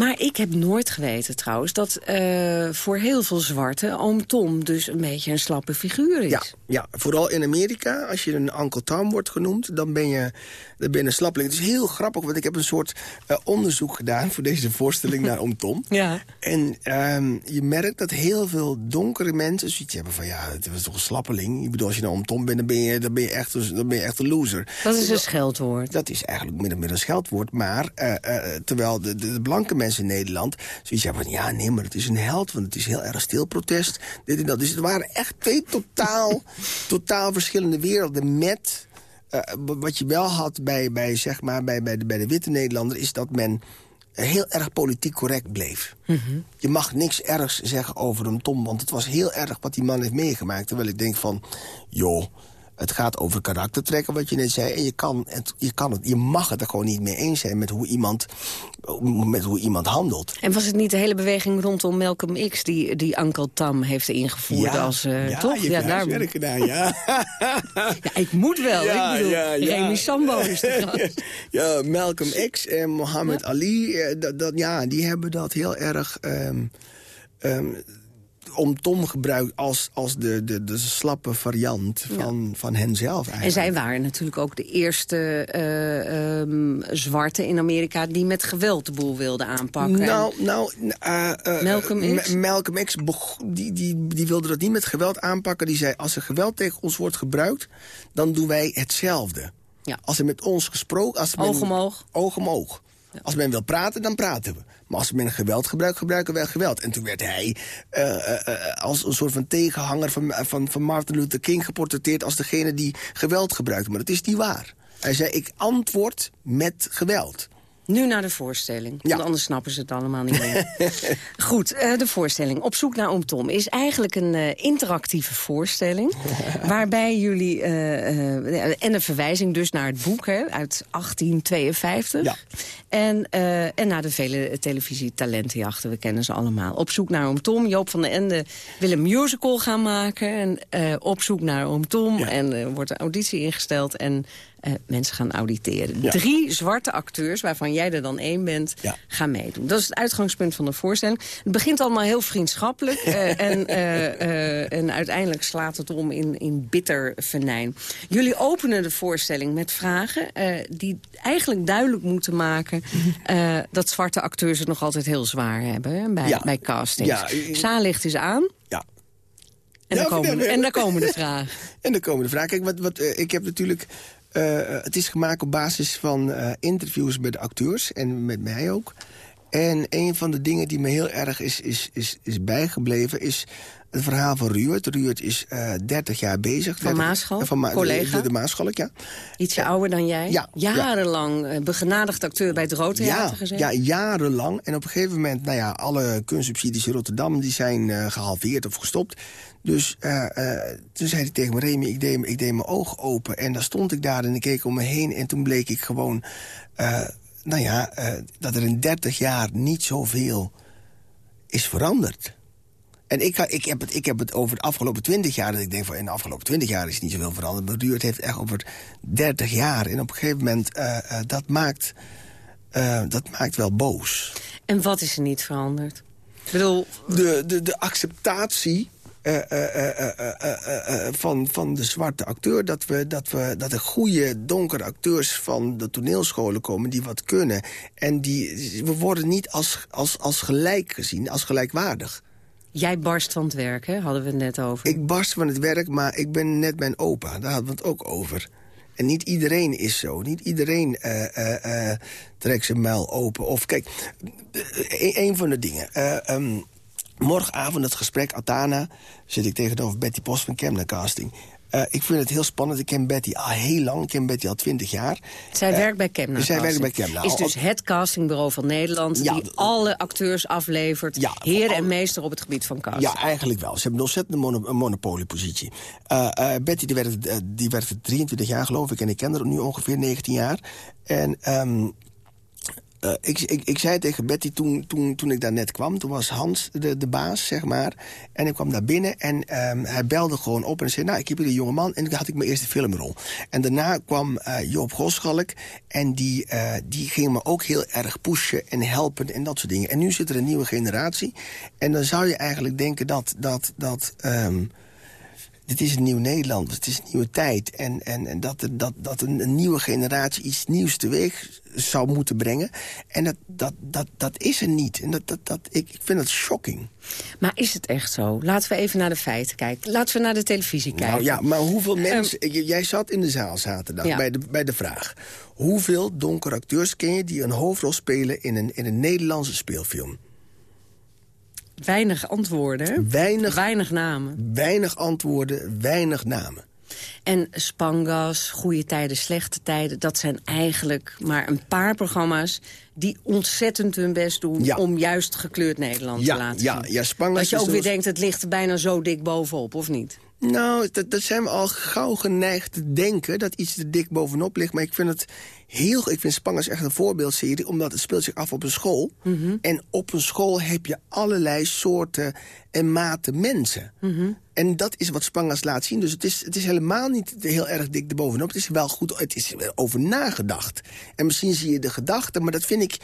Maar ik heb nooit geweten trouwens dat uh, voor heel veel zwarte oom Tom dus een beetje een slappe figuur is. Ja, ja, vooral in Amerika, als je een Uncle Tom wordt genoemd, dan ben je, dan ben je een slappeling. Het is heel grappig, want ik heb een soort uh, onderzoek gedaan voor deze voorstelling naar oom Tom. Ja. En um, je merkt dat heel veel donkere mensen zoiets hebben van ja, het was toch een slappeling. Ik bedoel, als je nou oom Tom bent, dan ben je, dan ben je, echt, dan ben je echt een loser. Dat is een scheldwoord. Dat is eigenlijk min of meer een scheldwoord, maar uh, uh, terwijl de, de, de blanke mensen in Nederland. Zoiets hebben van, ja, nee, maar het is een held, want het is heel erg stil protest. Dit en dat. Dus het waren echt twee totaal, totaal verschillende werelden met... Uh, wat je wel had bij, bij, zeg maar, bij, bij, de, bij de witte Nederlander... is dat men heel erg politiek correct bleef. Mm -hmm. Je mag niks ergs zeggen over hem, Tom... want het was heel erg wat die man heeft meegemaakt. Terwijl ik denk van, joh het gaat over karaktertrekken, wat je net zei. En je, kan het, je, kan het, je mag het er gewoon niet mee eens zijn met hoe iemand, met hoe iemand handelt. En was het niet de hele beweging rondom Malcolm X... die, die Uncle Tom heeft ingevoerd ja, als... Uh, ja, toch? Je ja, daar werk gedaan, ja. ja, ik moet wel. Ja, ik bedoel, ja, ja. Remy Sambo is de Ja, Malcolm X en Muhammad Ali, eh, dat, dat, ja, die hebben dat heel erg... Um, um, om Tom gebruikt als, als de, de, de slappe variant van, ja. van henzelf eigenlijk. En zij waren natuurlijk ook de eerste uh, um, zwarte in Amerika... die met geweld de boel wilden aanpakken. Nou, nou uh, uh, Malcolm X, Malcolm X die, die, die wilde dat niet met geweld aanpakken. Die zei, als er geweld tegen ons wordt gebruikt... dan doen wij hetzelfde. Ja. Als er met ons gesproken... Als oog om oog. Oog om oog. Ja. Als men wil praten, dan praten we. Maar als men geweld gebruikt, gebruiken wij geweld. En toen werd hij uh, uh, als een soort van tegenhanger van, van, van Martin Luther King geportretteerd... als degene die geweld gebruikte. Maar dat is niet waar. Hij zei, ik antwoord met geweld. Nu naar de voorstelling, Ja. want anders snappen ze het allemaal niet meer. Goed, eh, de voorstelling Op zoek naar Oom Tom is eigenlijk een eh, interactieve voorstelling... waarbij jullie, eh, en een verwijzing dus naar het boek hè, uit 1852... Ja. En, en naar de vele televisietalentenjachten, we kennen ze allemaal. Op zoek naar Oom Tom, Joop van den Ende wil een musical gaan maken... en op zoek naar Oom Tom, en er wordt een auditie ingesteld... en eh, mensen gaan auditeren. Ja. Drie zwarte acteurs, waarvan jij er dan één bent, Ja. gaan meedoen. Dat is het uitgangspunt van de voorstelling. Het begint allemaal heel vriendschappelijk. eh, en, eh, en uiteindelijk slaat het om in, in bitter venijn. Jullie openen de voorstelling met vragen... die eigenlijk duidelijk moeten maken... eh, dat zwarte acteurs het nog altijd heel zwaar hebben hè, bij, Ja. bij castings. Zaallicht is aan Ja. en, dan komen, en dan komen de vragen. En dan komen de vragen. Kijk, wat, wat, ik heb natuurlijk... eh, het is gemaakt op basis van eh, interviews met de acteurs en met mij ook. En een van de dingen die me heel erg is, is, is, is bijgebleven... is het verhaal van Ruurt. Ruurt is eh 30 jaar bezig. Van 30 Maarschalk, eh, van Ma- collega. De, de Maarschalk, ja. Ietsje ouder dan jij. Ja, ja. Jarenlang eh, begenadigd acteur bij het Rood Theater Ja, gezeten. ja, jarenlang. En op een gegeven moment, nou ja, alle kunstsubsidies in Rotterdam... die zijn eh, gehalveerd of gestopt. Dus eh, eh, toen zei hij tegen me, Remy, ik deed, ik deed mijn ogen open. En dan stond ik daar en ik keek om me heen. En toen bleek ik gewoon, eh, nou ja, dat er in 30 jaar niet zoveel is veranderd. En ik, ik, heb het, ik heb het over de afgelopen 20 jaar. Dat ik denk van in de afgelopen 20 jaar is niet zoveel veranderd. Maar Ruurt heeft echt over 30 jaar. En op een gegeven moment, dat, maakt, dat maakt wel boos. En wat is er niet veranderd? Ik bedoel, De, de, de acceptatie eh, eh, eh, eh, eh, eh, eh, van, van de zwarte acteur... Dat, we, dat, we, dat er goede donkere acteurs van de toneelscholen komen... die wat kunnen. En die, we worden niet als, als, als gelijk gezien, als gelijkwaardig. jij barst van het werk, hè? hadden we het net over. Ik barst van het werk, maar ik ben net mijn opa. Daar hadden we het ook over. En niet iedereen is zo. Niet iedereen eh, eh, eh, trekt zijn muil open. Of kijk, eh, een, van de dingen. eh, ehm, morgenavond het gesprek Atana... zit ik tegenover Betty Post van Kemner Casting. Eh, ik vind het heel spannend. Ik ken Betty al heel lang. Ik ken Betty al twintig jaar. Zij Eh, werkt bij Kemna. Zij werkt bij. Kemna. Is dus het castingbureau van Nederland... Ja, die alle acteurs aflevert. Ja, heer en meester op het gebied van casting. Ja, eigenlijk wel. Ze hebben een ontzettende mono monopoliepositie. Eh, Betty die eh, die werkt 23 jaar, geloof ik. En ik ken haar nu ongeveer 19 jaar. En ehm, eh, ik, ik, ik zei tegen Betty toen, toen, toen ik daar net kwam... toen was Hans de, de baas, zeg maar. En ik kwam daar binnen en ehm, hij belde gewoon op en zei... nou, ik heb hier een jongeman en toen had ik mijn eerste filmrol. En daarna kwam eh, Joop Goschalk en die, eh, die ging me ook heel erg pushen en helpen en dat soort dingen. En nu zit er een nieuwe generatie. En dan zou je eigenlijk denken dat... dat, dat ehm, dit is een nieuw Nederland, het is een nieuwe tijd. En, en, en dat, dat, dat een, een nieuwe generatie iets nieuws teweeg zou moeten brengen. En dat, dat, dat, dat is er niet. En dat, dat, dat, ik, ik vind dat shocking. Maar is het echt zo? Laten we even naar de feiten kijken. Laten we naar de televisie kijken. Nou ja, maar hoeveel mensen... J- jij zat in de zaal zaterdag Ja. bij, de, bij de vraag. Hoeveel donkere acteurs ken je die een hoofdrol spelen... in een, in een Nederlandse speelfilm? Weinig antwoorden? Weinig, Weinig namen. weinig antwoorden, weinig namen. En Spangas, Goede Tijden, Slechte Tijden... dat zijn eigenlijk maar een paar programma's... die ontzettend hun best doen Ja. om juist gekleurd Nederland Ja, te laten ja, zien. ja, Spangas Dat je ook weer denkt, het ligt bijna zo dik bovenop, of niet? Nou, dat, dat zijn we al gauw geneigd te denken... dat iets er dik bovenop ligt. Maar ik vind het heel... Ik vind Spangers echt een voorbeeldserie... omdat het speelt zich af op een school. En op een school heb je allerlei soorten en maten mensen. En dat is wat Spangers laat zien. Dus het is, het is helemaal niet heel erg dik erbovenop. Het is wel goed... Het is er over nagedacht. En misschien zie je de gedachten, maar dat vind ik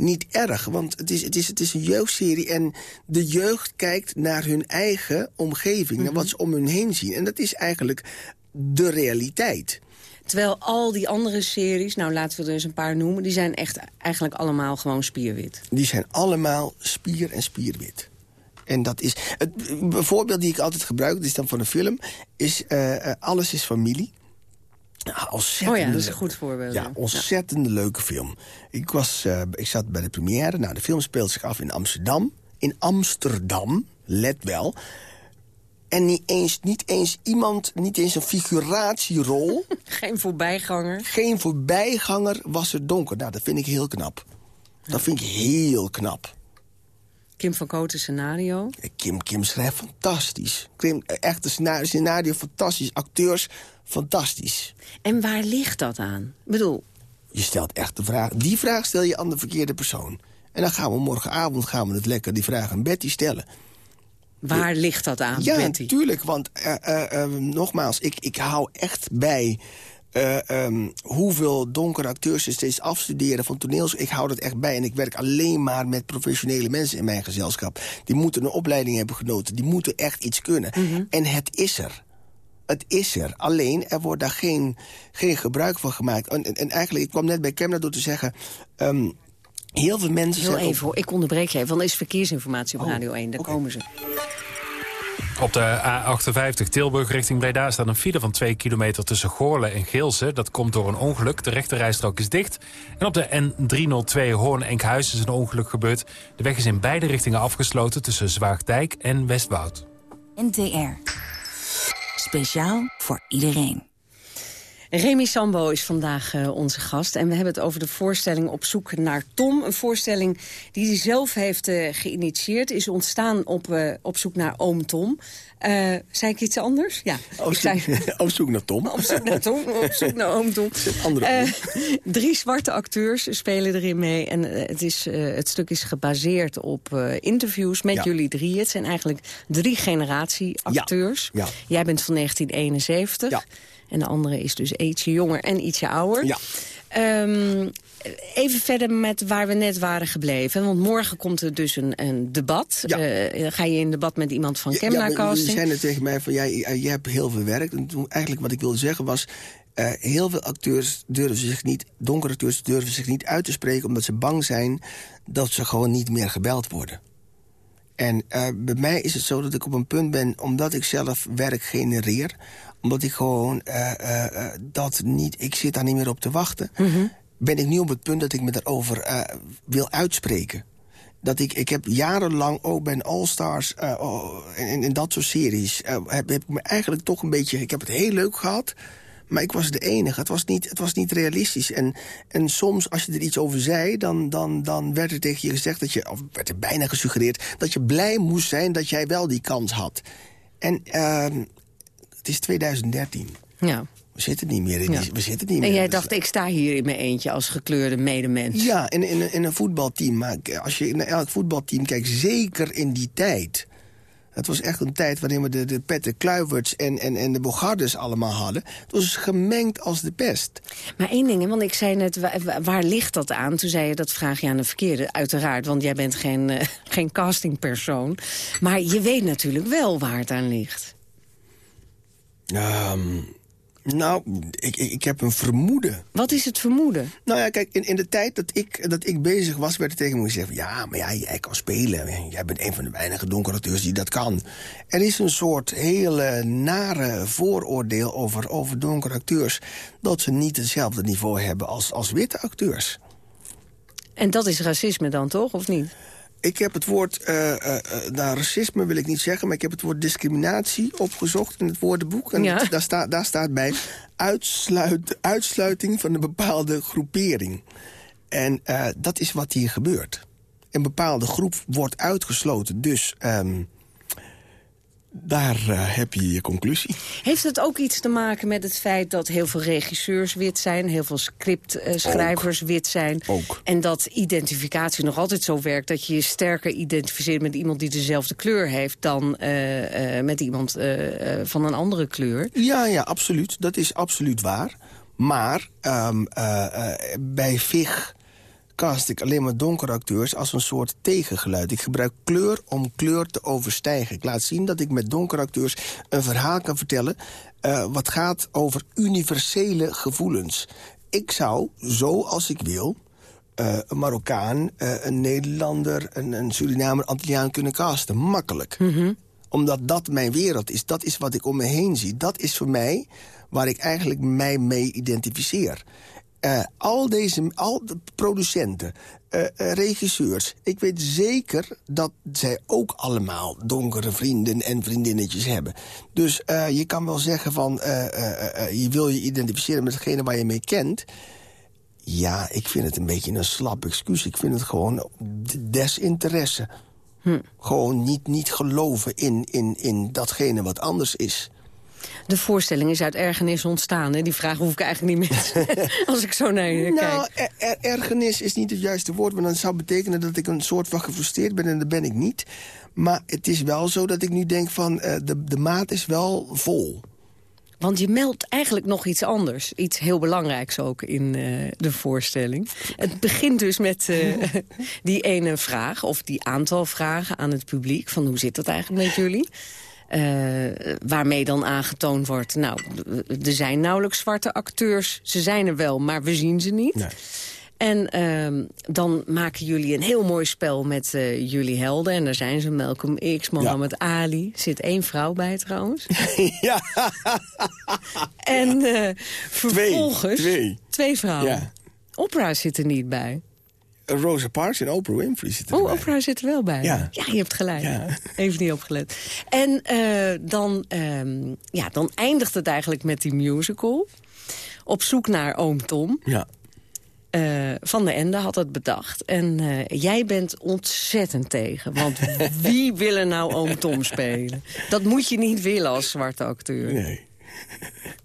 niet erg. Want het is, het, is, het is een jeugdserie en de jeugd kijkt naar hun eigen omgeving... en wat ze om hun heen zien. En dat is eigenlijk de realiteit. Terwijl al die andere series, nou laten we er eens een paar noemen... die zijn echt eigenlijk allemaal gewoon spierwit. Die zijn allemaal spier en spierwit. En dat is... Het een voorbeeld die ik altijd gebruik, dat is dan van een film... is eh, eh, Alles is familie. Nou, ontzettende Oh ja, dat is een goed voorbeeld. Ja, ontzettende leuke film. Ik, was, eh, ik zat bij de première. Nou, de film speelt zich af in Amsterdam. In Amsterdam, let wel. En niet eens, niet eens iemand, niet eens een figuratierol. Geen voorbijganger. Geen voorbijganger was er donker. Nou, dat vind ik heel knap. Dat vind ik heel knap. Kim van Koten scenario. Kim, Kim schrijft fantastisch. Kim, echt een scenario, scenario fantastisch. Acteurs fantastisch. En waar ligt dat aan? Ik bedoel... Je stelt echt de vraag. Die vraag stel je aan de verkeerde persoon. En dan gaan we morgenavond gaan we het lekker die vraag aan Betty stellen. Waar ligt dat aan, ja, Betty? tuurlijk. Want uh, uh, uh, nogmaals, ik, ik hou echt bij... Um, hoeveel donkere acteurs ze steeds afstuderen van toneels. Ik hou dat echt bij. En ik werk alleen maar met professionele mensen in mijn gezelschap. Die moeten een opleiding hebben genoten. Die moeten echt iets kunnen. Mm -hmm. En het is er. Het is er. Alleen, er wordt daar geen, geen gebruik van gemaakt. En, en, en eigenlijk, ik kwam net bij Kemna door te zeggen... Um, heel veel mensen... Heel even hoor, ik onderbreek je even, want er is verkeersinformatie op oh, Radio 1. Daar okay. komen ze. Op de A58 Tilburg richting Breda staat een file van 2 kilometer tussen Goorlen en Geelse. Dat komt door een ongeluk. De rechterrijstrook is dicht. En op de N302 Hoorn-Enkhuizen is een ongeluk gebeurd. De weg is in beide richtingen afgesloten tussen Zwaagdijk en Westwoud. NTR. Speciaal voor iedereen. Remy Sambo is vandaag uh, onze gast. En we hebben het over de voorstelling Op zoek naar Tom. Een voorstelling die hij zelf heeft uh, geïnitieerd. Is ontstaan op, uh, op zoek naar oom Tom. Zei ik iets anders? Ja. Op, zoek, zei... zoek naar Tom. Op zoek naar Tom. op zoek naar oom Tom. Andere drie zwarte acteurs spelen erin mee. En het, is, het stuk is gebaseerd op interviews met ja. jullie drie. Het zijn eigenlijk drie generatie acteurs. Ja. Ja. Jij bent van 1971. Ja. En de andere is dus ietsje jonger en ietsje ouder. Ja. Um, even verder met waar we net waren gebleven. Want morgen komt er dus een, een debat. Ja. Uh, ga je in debat met iemand van Kemna ja, Casting? Je zei tegen mij van, jij, jij hebt heel veel werk. En toen, eigenlijk wat ik wilde zeggen was... Uh, heel veel acteurs durven zich niet, donkere acteurs durven zich niet uit te spreken... omdat ze bang zijn dat ze gewoon niet meer gebeld worden. En uh, bij mij is het zo dat ik op een punt ben... omdat ik zelf werk genereer omdat ik gewoon uh, uh, dat niet... Ik zit daar niet meer op te wachten. Mhm. Mm -hmm. Ben ik nu op het punt dat ik me daarover uh, wil uitspreken. Dat ik, ik heb jarenlang ook bij All-Stars oh, en, en, dat soort series... heb, heb ik me eigenlijk toch een beetje... Ik heb het heel leuk gehad, maar ik was de enige. Het was niet, het was niet realistisch. En, en soms, als je er iets over zei, dan, dan, dan werd er tegen je gezegd... Dat je, of werd er bijna gesuggereerd dat je blij moest zijn dat jij wel die kans had. En ehm, het is 2013. Ja. We zitten niet meer in die, ja. we zitten niet meer. En jij dacht, ik sta hier in mijn eentje als gekleurde medemens. Ja, in, in, in een voetbalteam. Maar als je naar elk voetbalteam kijkt, zeker in die tijd... Het was echt een tijd waarin we de, de Petter Kluiverts en, en, en de Bogardes allemaal hadden. Het was gemengd als de pest. Maar één ding, want ik zei net, waar, waar, ligt dat aan? Toen zei je, dat vraag je aan de verkeerde, uiteraard. Want jij bent geen, uh, geen castingpersoon. Maar je weet natuurlijk wel waar het aan ligt. Um, nou, ik, ik, heb een vermoeden. Wat is het vermoeden? Nou ja, kijk, in, in de tijd dat ik, dat ik bezig was... werd er tegen me gezegd... ja, maar ja, jij kan spelen. Jij bent een van de weinige donkere acteurs die dat kan. Er is een soort hele nare vooroordeel over, over donkere acteurs... dat ze niet hetzelfde niveau hebben als, als witte acteurs. En dat is racisme dan toch, of niet? Ik heb het woord, uh, uh, nou, racisme wil ik niet zeggen... maar ik heb het woord discriminatie opgezocht in het woordenboek. En ja. daar, staat, daar staat bij uitsluit, uitsluiting van een bepaalde groepering. En uh, dat is wat hier gebeurt. Een bepaalde groep wordt uitgesloten, dus... Um, daar uh, heb je je conclusie. Heeft het ook iets te maken met het feit dat heel veel regisseurs wit zijn... heel veel scriptschrijvers uh, wit zijn... Ook. en dat identificatie nog altijd zo werkt... dat je je sterker identificeert met iemand die dezelfde kleur heeft... dan uh, met iemand van een andere kleur? Ja, ja, absoluut. Dat is absoluut waar. Maar um, bij VIG cast ik alleen maar donkere acteurs als een soort tegengeluid. Ik gebruik kleur om kleur te overstijgen. Ik laat zien dat ik met donkere acteurs een verhaal kan vertellen... Uh, wat gaat over universele gevoelens. Ik zou, zo als ik wil, uh, een Marokkaan, uh, een Nederlander... een, een Surinamer, Antilliaan kunnen casten. Makkelijk. Mm -hmm. Omdat dat mijn wereld is. Dat is wat ik om me heen zie. Dat is voor mij waar ik eigenlijk mij mee identificeer. Eh, al deze al de producenten, eh, eh, regisseurs... ik weet zeker dat zij ook allemaal donkere vrienden en vriendinnetjes hebben. Dus je kan wel zeggen van... je wil je identificeren met degene waar je mee kent... Ja, ik vind het een beetje een slap excuus. Ik vind het gewoon desinteresse. Gewoon niet, niet geloven in, in, in datgene wat anders is. De voorstelling is uit ergernis ontstaan. Hè? Die vraag hoef ik eigenlijk niet meer als ik zo naar je Nou, kijk. er- er- ergernis is niet het juiste woord... want dat zou betekenen dat ik een soort van gefrustreerd ben... en dat ben ik niet. Maar het is wel zo dat ik nu denk van... eh, de, de maat is wel vol. Want je meldt eigenlijk nog iets anders. Iets heel belangrijks ook in eh, de voorstelling. Het begint dus met eh, die ene vraag, of die aantal vragen aan het publiek... van hoe zit dat eigenlijk met jullie? Eh, waarmee dan aangetoond wordt... nou, er zijn nauwelijks zwarte acteurs. Ze zijn er wel, maar we zien ze niet. En ehm, dan maken jullie een heel mooi spel met eh, jullie helden. En daar zijn ze, Malcolm X, Mohammed Ali. Zit één vrouw bij trouwens. ja. En eh, vervolgens... twee. Twee vrouwen. Ja. Oprah zit er niet bij. Rosa Parks en Oprah Winfrey zitten Oh, erbij. Oprah zit er wel bij. Ja. je hebt gelijk. Even niet opgelet. En eh, dan, ehm, ja, dan eindigt het eigenlijk met die musical. Op zoek naar oom Tom. Ja. Eh, Van de Ende had het bedacht. En eh, jij bent ontzettend tegen. Want wie wil er nou oom Tom spelen? Dat moet je niet willen als zwarte acteur. Nee.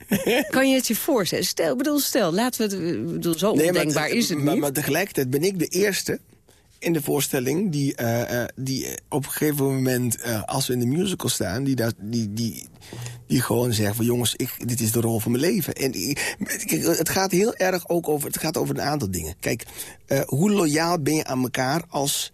Kan je het je voorstellen? Stel, bedoel, stel, laten we het... bedoel, zo Nee, ondenkbaar maar, is het maar, niet. maar tegelijkertijd ben ik de eerste in de voorstelling... die, eh, eh, die op een gegeven moment, eh, als we in de musical staan... die, dat, die, die, die gewoon zeggen van jongens, ik, dit is de rol van mijn leven. En ik- het gaat heel erg ook over, het gaat over een aantal dingen. Kijk, hoe loyaal ben je aan elkaar als...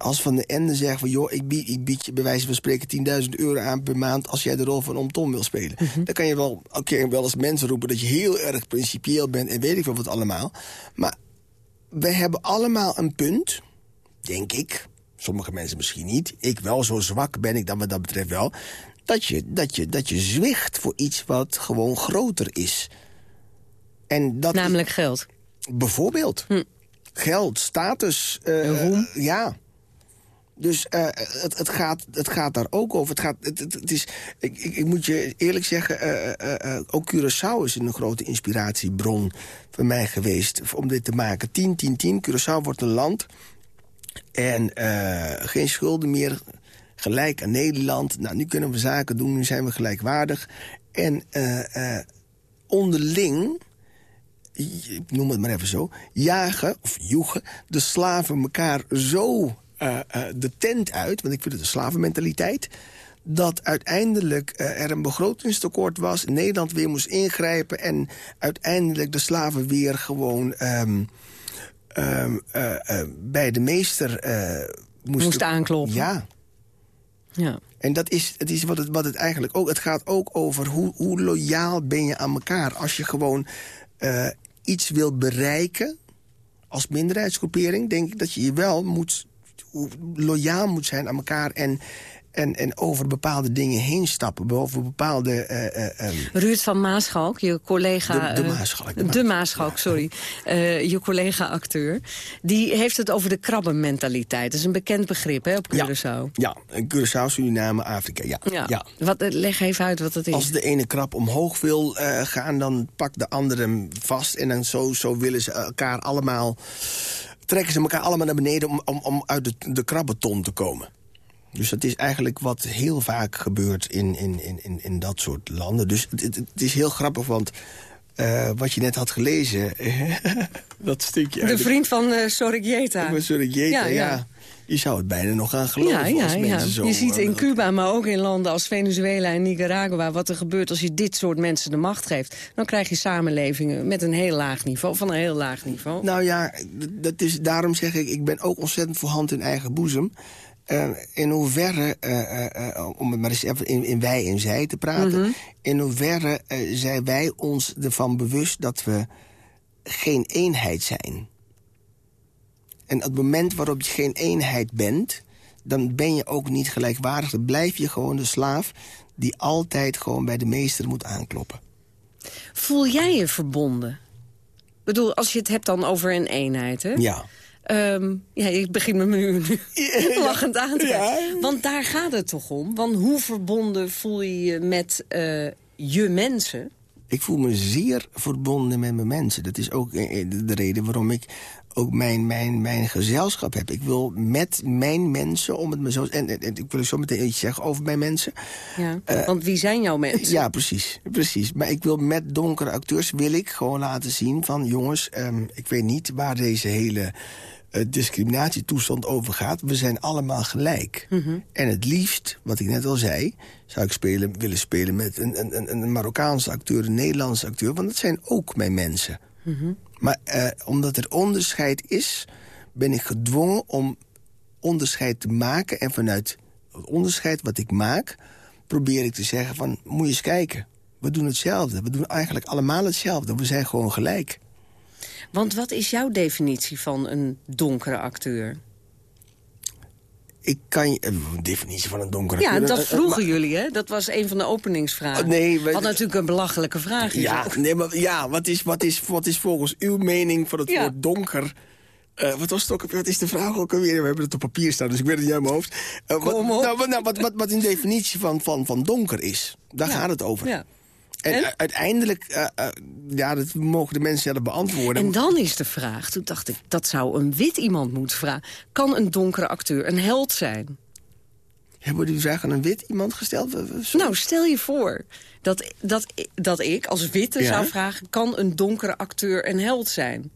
Als Van de Ende zegt van... joh, ik bied, ik bied je bij wijze van spreken 10.000 euro aan per maand... als jij de rol van Om Tom wil spelen. Dan kan je wel, oké, wel als mensen roepen... dat je heel erg principieel bent en weet ik wel wat allemaal. Maar we hebben allemaal een punt, denk ik. Sommige mensen misschien niet. Ik wel, zo zwak ben ik dan wat dat betreft wel. Dat je, dat je, dat je zwicht voor iets wat gewoon groter is. En dat Namelijk geld. Bijvoorbeeld. Geld, status. roem. ja. Dus eh, het, het, gaat, het gaat daar ook over. Het gaat, het, het, is, ik, ik, ik moet je eerlijk zeggen, eh, eh, ook Curaçao is een grote inspiratiebron voor mij geweest om dit te maken. 10, 10, 10. Curaçao wordt een land en geen schulden meer, gelijk aan Nederland. Nou, nu kunnen we zaken doen, nu zijn we gelijkwaardig. En onderling ik noem het maar even zo, jagen of joegen de slaven elkaar zo de tent uit... want ik vind het een slavenmentaliteit... dat uiteindelijk eh, er een begrotingstekort was... Nederland weer moest ingrijpen... en uiteindelijk de slaven weer gewoon ehm, ehm, eh, eh, bij de meester eh, moesten... Moest aankloppen. Ja. Ja. En dat is, het is wat, het, wat het eigenlijk ook... Het gaat ook over hoe, hoe loyaal ben je aan elkaar. Als je gewoon eh, iets wil bereiken als minderheidsgroepering... denk ik dat je je wel moet, loyaal moet zijn aan elkaar... en, en, en over bepaalde dingen heen stappen. Over bepaalde... eh, eh, ehm, Ruud van Maaschalk, je collega... De- de eh, Maaschalk, de De Maaschalk, sorry. Je collega-acteur. Die heeft het over de krabbenmentaliteit. Dat is een bekend begrip hè, op Curaçao. ja, en Curaçao, Suriname, Afrika, ja. Ja. ja. Wat, leg even uit wat dat is. Als de ene krab omhoog wil gaan, dan pakt de andere hem vast. En dan zo, zo willen ze elkaar allemaal... trekken ze elkaar allemaal naar beneden om, om, om uit de, de krabbeton te komen. Dus dat is eigenlijk wat heel vaak gebeurt in, in, in, in, in dat soort landen. Dus het, is heel grappig, want eh, wat je net had gelezen... dat stukje De vriend van eh Jeta. Van Sorik Jeta, ja, Je zou het bijna nog gaan geloven Ja, ja, als ja. mensen zo... Je ziet eh, in Cuba, maar ook in landen als Venezuela en Nicaragua... wat er gebeurt als je dit soort mensen de macht geeft. Dan krijg je samenlevingen met een heel laag niveau, van een heel laag niveau. Nou ja, dat is, daarom zeg ik, ik ben ook ontzettend voor hand in eigen boezem. Eh, in hoeverre, eh, eh, eh, om het maar eens even in, in wij en zij te praten... Mhm. in hoeverre eh, zijn wij ons ervan bewust dat we geen eenheid zijn. En op het moment waarop je geen eenheid bent... dan ben je ook niet gelijkwaardig. Dan blijf je gewoon de slaaf die altijd gewoon bij de meester moet aankloppen. Voel jij je verbonden Ik bedoel, als je het hebt dan over een eenheid, hè? Ja. Ehm, ja, ik begin me nu, nu lachend aan te kijken. Want daar gaat het toch om? Want hoe verbonden voel je je met eh, je mensen? Ik voel me zeer verbonden met mijn mensen. Dat is ook eh, eh, de reden waarom ik ook mijn, mijn, mijn gezelschap heb. Ik wil met mijn mensen, om het me zo... En, en, en ik wil zo meteen iets zeggen over mijn mensen. Ja, want wie zijn jouw mensen? Ja, precies, precies. Maar ik wil met donkere acteurs wil ik gewoon laten zien van... jongens, um, ik weet niet waar deze hele uh, discriminatietoestand over gaat. We zijn allemaal gelijk. Mm -hmm. En het liefst, wat ik net al zei... zou ik spelen, willen spelen met een, een, een Marokkaanse acteur, een Nederlandse acteur... want dat zijn ook mijn mensen. Mm -hmm. Maar uh, omdat er onderscheid is, ben ik gedwongen om onderscheid te maken. En vanuit het onderscheid wat ik maak, probeer ik te zeggen van... moet je eens kijken, we doen hetzelfde. We doen eigenlijk allemaal hetzelfde. We zijn gewoon gelijk. Want wat is jouw definitie van een donkere acteur? Ik kan je... Een definitie van een donkere ja. Ja, dat vroegen jullie, hè? Dat was een van de openingsvragen. Oh, nee, Wat natuurlijk een belachelijke vraag is. Ja, nee, maar, ja wat, is, wat, is, wat is volgens uw mening van het ja. woord donker... Uh, wat was het ook? Wat is de vraag ook alweer? We hebben het op papier staan, dus ik weet het niet uit mijn hoofd. Uh, wat, nou, nou, wat, wat, wat een definitie van, van, van donker is. Daar ja. gaat het over. Ja. En, en? uiteindelijk, uh, uh, ja, dat mogen de mensen zelf beantwoorden. En dan is de vraag, toen dacht ik, dat zou een wit iemand moeten vragen. Kan een donkere acteur een held zijn? Hebben die vraag aan een wit iemand gesteld? Nou, stel je voor dat, dat, dat ik als witte ja? zou vragen... kan een donkere acteur een held zijn?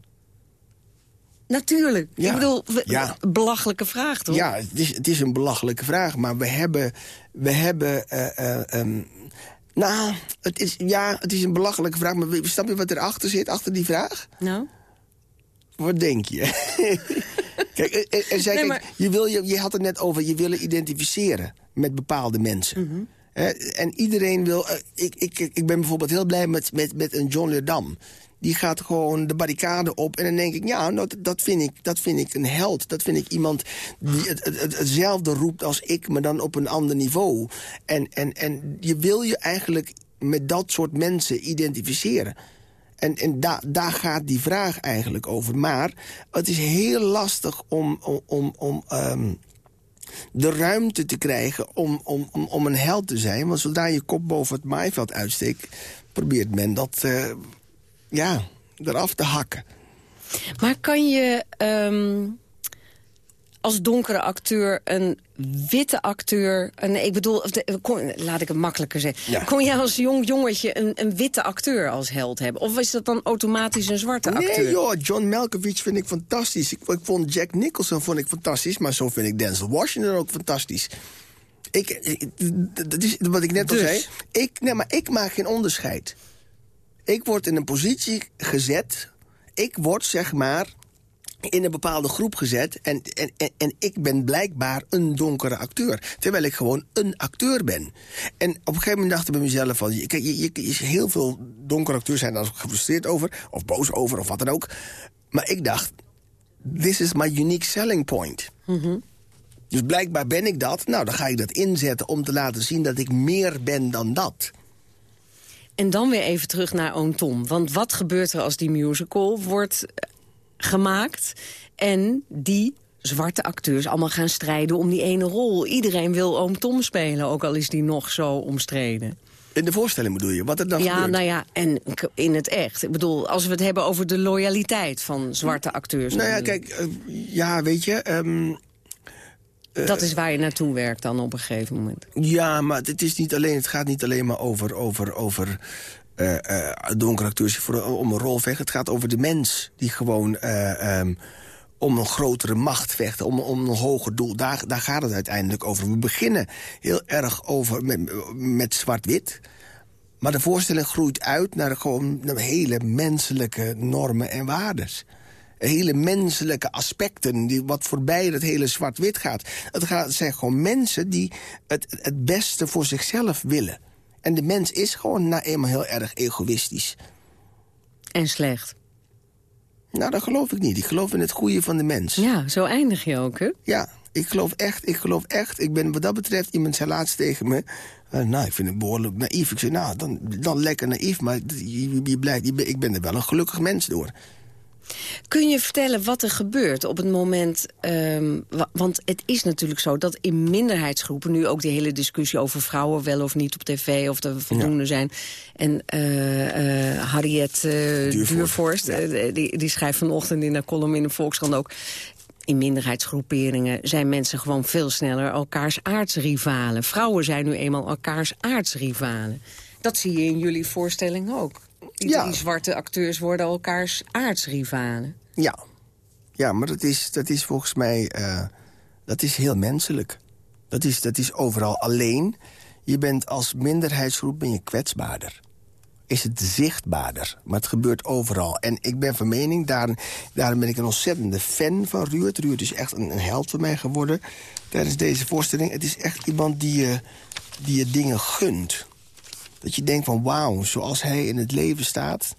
Natuurlijk. Ja. Ik bedoel, we, ja. belachelijke vraag, toch? Ja, het is, het is een belachelijke vraag. Maar we hebben... We hebben uh, um, nou, het is, ja, het is een belachelijke vraag. Maar snap je wat erachter zit, achter die vraag? Nou? Wat denk je? kijk, er, er zei, nee, maar... kijk, je, wil, je, je had het net over, je willen identificeren met bepaalde mensen. Mm -hmm. uh, en iedereen wil... Uh, ik, ik, ik ben bijvoorbeeld heel blij met, met, met een John Leerdam. Die gaat gewoon de barricade op. En dan denk ik, ja, nou, dat, vind ik, dat vind ik een held. Dat vind ik iemand die het, het, hetzelfde roept als ik, maar dan op een ander niveau. En, en, en je wil je eigenlijk met dat soort mensen identificeren. En, en da, daar gaat die vraag eigenlijk over. Maar het is heel lastig om, om, om, um, de ruimte te krijgen om, om, om, om een held te zijn. Want zodra je kop boven het maaiveld uitsteekt... probeert men dat uh, ja, eraf te hakken. Maar kan je um, als donkere acteur een witte acteur... Een, ik bedoel, laat ik het makkelijker zeggen. Ja. Kon jij als jong jongetje een, een, witte acteur als held hebben? Of is dat dan automatisch een zwarte acteur? Nee joh, John Malkovich vind ik fantastisch. Ik, ik, vond Jack Nicholson vond ik fantastisch, maar zo vind ik Denzel Washington ook fantastisch. Ik, ik dat is wat ik net dus. al zei. Ik, nee, maar ik maak geen onderscheid. Ik word in een positie gezet. Ik word, zeg maar, in een bepaalde groep gezet. En, en, en, en, ik ben blijkbaar een donkere acteur. Terwijl ik gewoon een acteur ben. En op een gegeven moment dacht ik bij mezelf van... Je, je, je, heel veel donkere acteurs zijn daar gefrustreerd over. Of boos over, of wat dan ook. Maar ik dacht, this is my unique selling point. Mm -hmm. Dus blijkbaar ben ik dat. Nou, dan ga ik dat inzetten om te laten zien dat ik meer ben dan dat. En dan weer even terug naar Oom Tom. Want wat gebeurt er als die musical wordt gemaakt... en die zwarte acteurs allemaal gaan strijden om die ene rol? Iedereen wil Oom Tom spelen, ook al is die nog zo omstreden. In de voorstelling bedoel je? Wat er dan ja, gebeurt? nou ja, en in het echt. Ik bedoel, als we het hebben over de loyaliteit van zwarte acteurs. Nou ja, kijk, uh, ja, weet je... Um, dat is waar je naartoe werkt dan op een gegeven moment. Ja, maar het, is niet alleen, het gaat niet alleen maar over, over, over uh, uh, donkere acteurs die voor, om een rol vechten. Het gaat over de mens die gewoon uh, um, om een grotere macht vecht. Om, om een hoger doel. Daar, daar gaat het uiteindelijk over. We beginnen heel erg over met, met zwart-wit. Maar de voorstelling groeit uit naar gewoon naar hele menselijke normen en waardes hele menselijke aspecten... Die, wat voorbij dat hele zwart-wit gaat. Het, gaat. het zijn gewoon mensen die het, het beste voor zichzelf willen. En de mens is gewoon nou eenmaal heel erg egoïstisch. En slecht. Nou, dat geloof ik niet. Ik geloof in het goede van de mens. Ja, zo eindig je ook, hè? Ja, ik geloof echt, ik geloof echt. Ik ben wat dat betreft, iemand zei laatst tegen me... Uh, nou, ik vind het behoorlijk naïef. Ik zei, nou, dan, dan lekker naïef, maar je, je, ik ben er wel een gelukkig mens door. Kun je vertellen wat er gebeurt op het moment... Um, want het is natuurlijk zo dat in minderheidsgroepen... nu ook die hele discussie over vrouwen wel of niet op tv... of er voldoende zijn. En uh, uh, Harriet uh, Duurvorst, die, die schrijft vanochtend in een column in de Volkskrant ook in minderheidsgroeperingen zijn mensen gewoon veel sneller elkaars aardsrivalen. Vrouwen zijn nu eenmaal elkaars aardsrivalen. Dat zie je in jullie voorstelling ook. Die, ja. zwarte acteurs worden elkaars aardsrivalen. Ja, ja maar dat is, dat is volgens mij uh, dat is heel menselijk. Dat is, dat is overal alleen. Je bent als minderheidsgroep ben je kwetsbaarder is het zichtbaarder. Maar het gebeurt overal. En ik ben van mening, daarom, daarom ben ik een ontzettende fan van Ruud. Ruud is echt een, een held voor mij geworden tijdens deze voorstelling. Het is echt iemand die je, die je dingen gunt. Dat je denkt van wauw, zoals hij in het leven staat...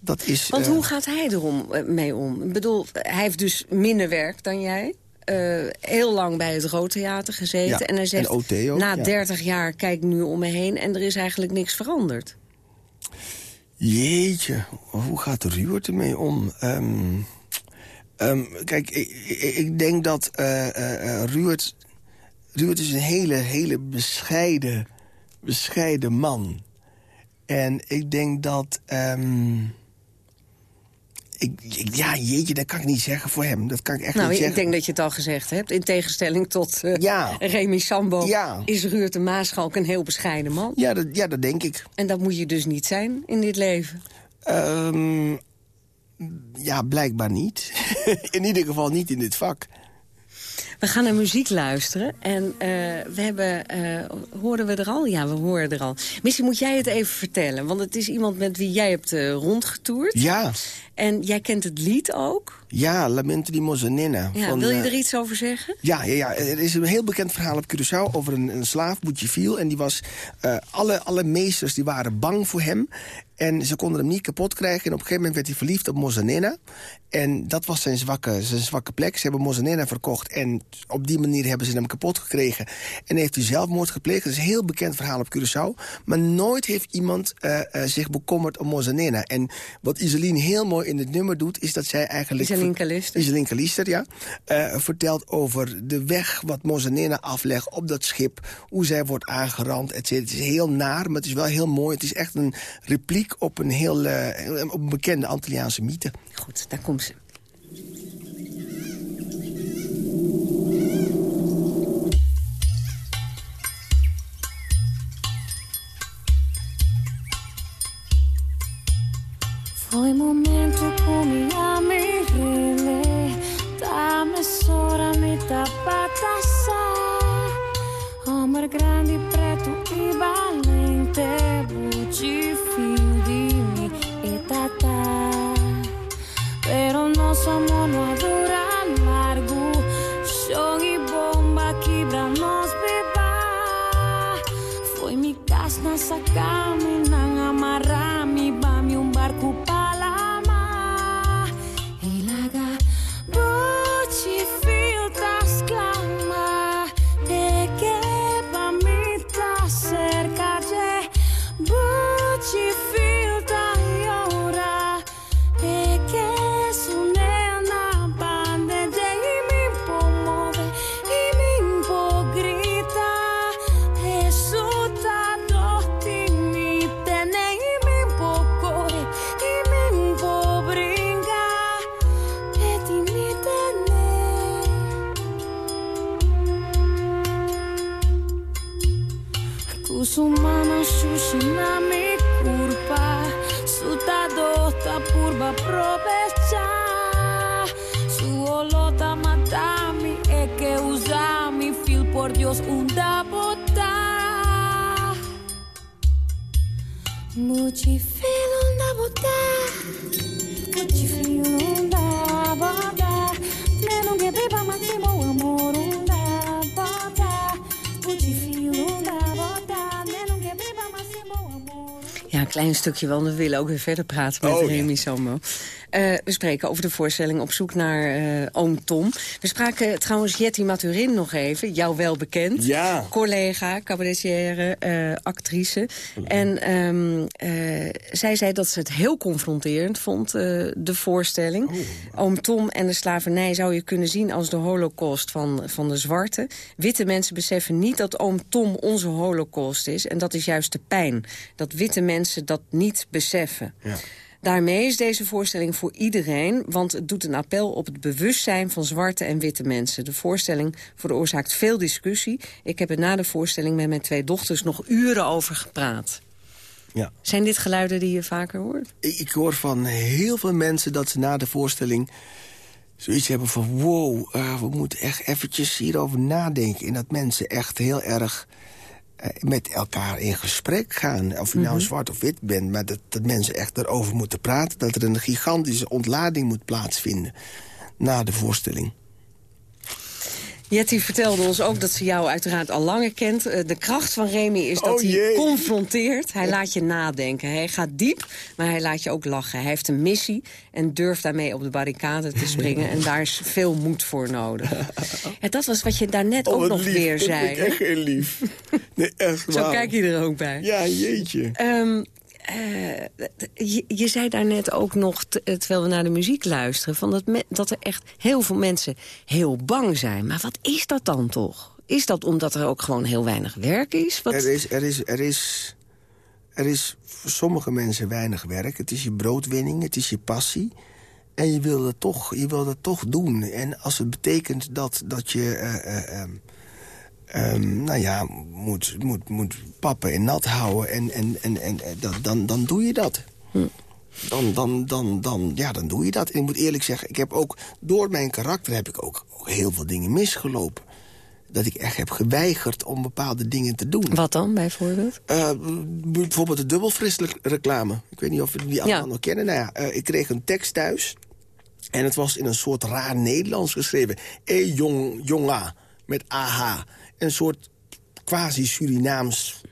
Dat is, Want hoe gaat hij er eh, mee om? Ik bedoel, hij heeft dus minder werk dan jij. Uh, heel lang bij het Roodtheater gezeten. en hij zegt, ook, na 30 jaar kijk nu om me heen... en er is eigenlijk niks veranderd. Jeetje, hoe gaat Ruurt ermee om? Um, kijk, ik, ik, denk dat uh, uh, is een hele, hele bescheiden, bescheiden man. En ik denk dat... Um, ik, ja, jeetje, dat kan ik niet zeggen voor hem. Dat kan ik echt nou, niet zeggen. Ik denk dat je het al gezegd hebt. In tegenstelling tot uh, ja. Remy Sambo ja. is Ruurt de Maaschalk een heel bescheiden man. Ja dat, ja, dat denk ik. En dat moet je dus niet zijn in dit leven? Um, ja, blijkbaar niet. in ieder geval niet in dit vak. We gaan naar muziek luisteren. En uh, we hebben... Uh, hoorden we er al? Ja, we horen er al. Misschien moet jij het even vertellen. Want het is iemand met wie jij hebt uh, rondgetoerd. Ja. En jij kent het lied ook? Ja, Lamento di Mozzanina. Ja, van, wil je er iets over zeggen? Ja, ja, ja, er is een heel bekend verhaal op Curaçao over een, een slaaf, Boutjeviel. En die was, alle, alle meesters die waren bang voor hem. En ze konden hem niet kapot krijgen. En op een gegeven moment werd hij verliefd op Mozzanena. En dat was zijn zwakke, zijn zwakke plek. Ze hebben Mozzanena verkocht. En op die manier hebben ze hem kapot gekregen. En heeft hij zelfmoord gepleegd. Dat is een heel bekend verhaal op Curaçao. Maar nooit heeft iemand uh, uh, zich bekommerd om Mozzanena. En wat Iseline heel mooi in het nummer doet... is dat zij eigenlijk... Iseline Kalister. Iseline Kalister, ja. Uh, vertelt over de weg wat Mozzanena aflegt op dat schip. Hoe zij wordt aangerand, et cetera. Het is heel naar, maar het is wel heel mooi. Het is echt een repliek op een heel op een bekende Antilliaanse mythe. Goed, daar komt ze. Foi momento come a mi rile me mesora mi tapata sa Homem grande, preto e valente Motivo Muchi fil unda bota Muchi fil unda bota Neno que beba máximo amor unda bota Muchi fil unda bota Ja, een klein stukje wel. We willen ook weer verder praten met oh, Remy ja. Sambo. Eh, we spreken over de voorstelling Op zoek naar eh, oom Tom. We spraken trouwens Jetty Maturin nog even, jou wel bekend. Ja. Collega, cabaretière, eh, actrice. En ehm, eh, zij zei dat ze het heel confronterend vond, de voorstelling. Oom Tom en de slavernij zou je kunnen zien als de holocaust van, van de zwarte. Witte mensen beseffen niet dat oom Tom onze holocaust is. En dat is juist de pijn. Dat witte mensen dat niet beseffen. Ja. Daarmee is deze voorstelling voor iedereen, want het doet een appel op het bewustzijn van zwarte en witte mensen. De voorstelling veroorzaakt veel discussie. Ik heb er na de voorstelling met mijn twee dochters nog uren over gepraat. Ja. Zijn dit geluiden die je vaker hoort? Ik, ik hoor van heel veel mensen dat ze na de voorstelling zoiets hebben van... wow, eh, we moeten echt eventjes hierover nadenken. En dat mensen echt heel erg met elkaar in gesprek gaan. Of je nou zwart of wit bent, maar dat, dat mensen echt erover moeten praten. Dat er een gigantische ontlading moet plaatsvinden na de voorstelling. Jetty vertelde ons ook dat ze jou uiteraard al langer kent. Eh, De kracht van Remy is dat Oh, hij confronteert. Hij laat je nadenken. Hij gaat diep, maar hij laat je ook lachen. Hij heeft een missie en durft daarmee op de barricade te springen. en daar is veel moed voor nodig. Ja, dat was wat je daarnet ook Oh, wat nog lief. weer zei. ik echt heel lief. Nee, echt Zo waar. kijk je er ook bij. Ja, jeetje. Ehm, eh, je, zei daarnet ook nog, eh, terwijl we naar de muziek luisteren... Van dat, dat er echt heel veel mensen heel bang zijn. Maar wat is dat dan toch? Is dat omdat er ook gewoon heel weinig werk is? Wat... Er is, er, is, er, is, er is voor sommige mensen weinig werk. Het is je broodwinning, het is je passie. En je wil dat toch, je dat toch doen. En als het betekent dat, dat je... eh, eh, ehm, nou ja, moet, moet, moet pappen en nat houden... en, en, en, en eh, dan, dan, dan doe je dat. Dan, dan, dan, dan, ja, dan doe je dat. En ik moet eerlijk zeggen, ik heb ook, door mijn karakter heb ik ook, ook heel veel dingen misgelopen. Dat ik echt heb geweigerd om bepaalde dingen te doen. Wat dan, bijvoorbeeld? Eh, bijvoorbeeld de dubbelfrisreclame. Ik weet niet of we die allemaal nog kennen. Nou ja, eh, ik kreeg een tekst thuis. En het was in een soort raar Nederlands geschreven. E jong, jonga, met AH. Een soort quasi-Surinaams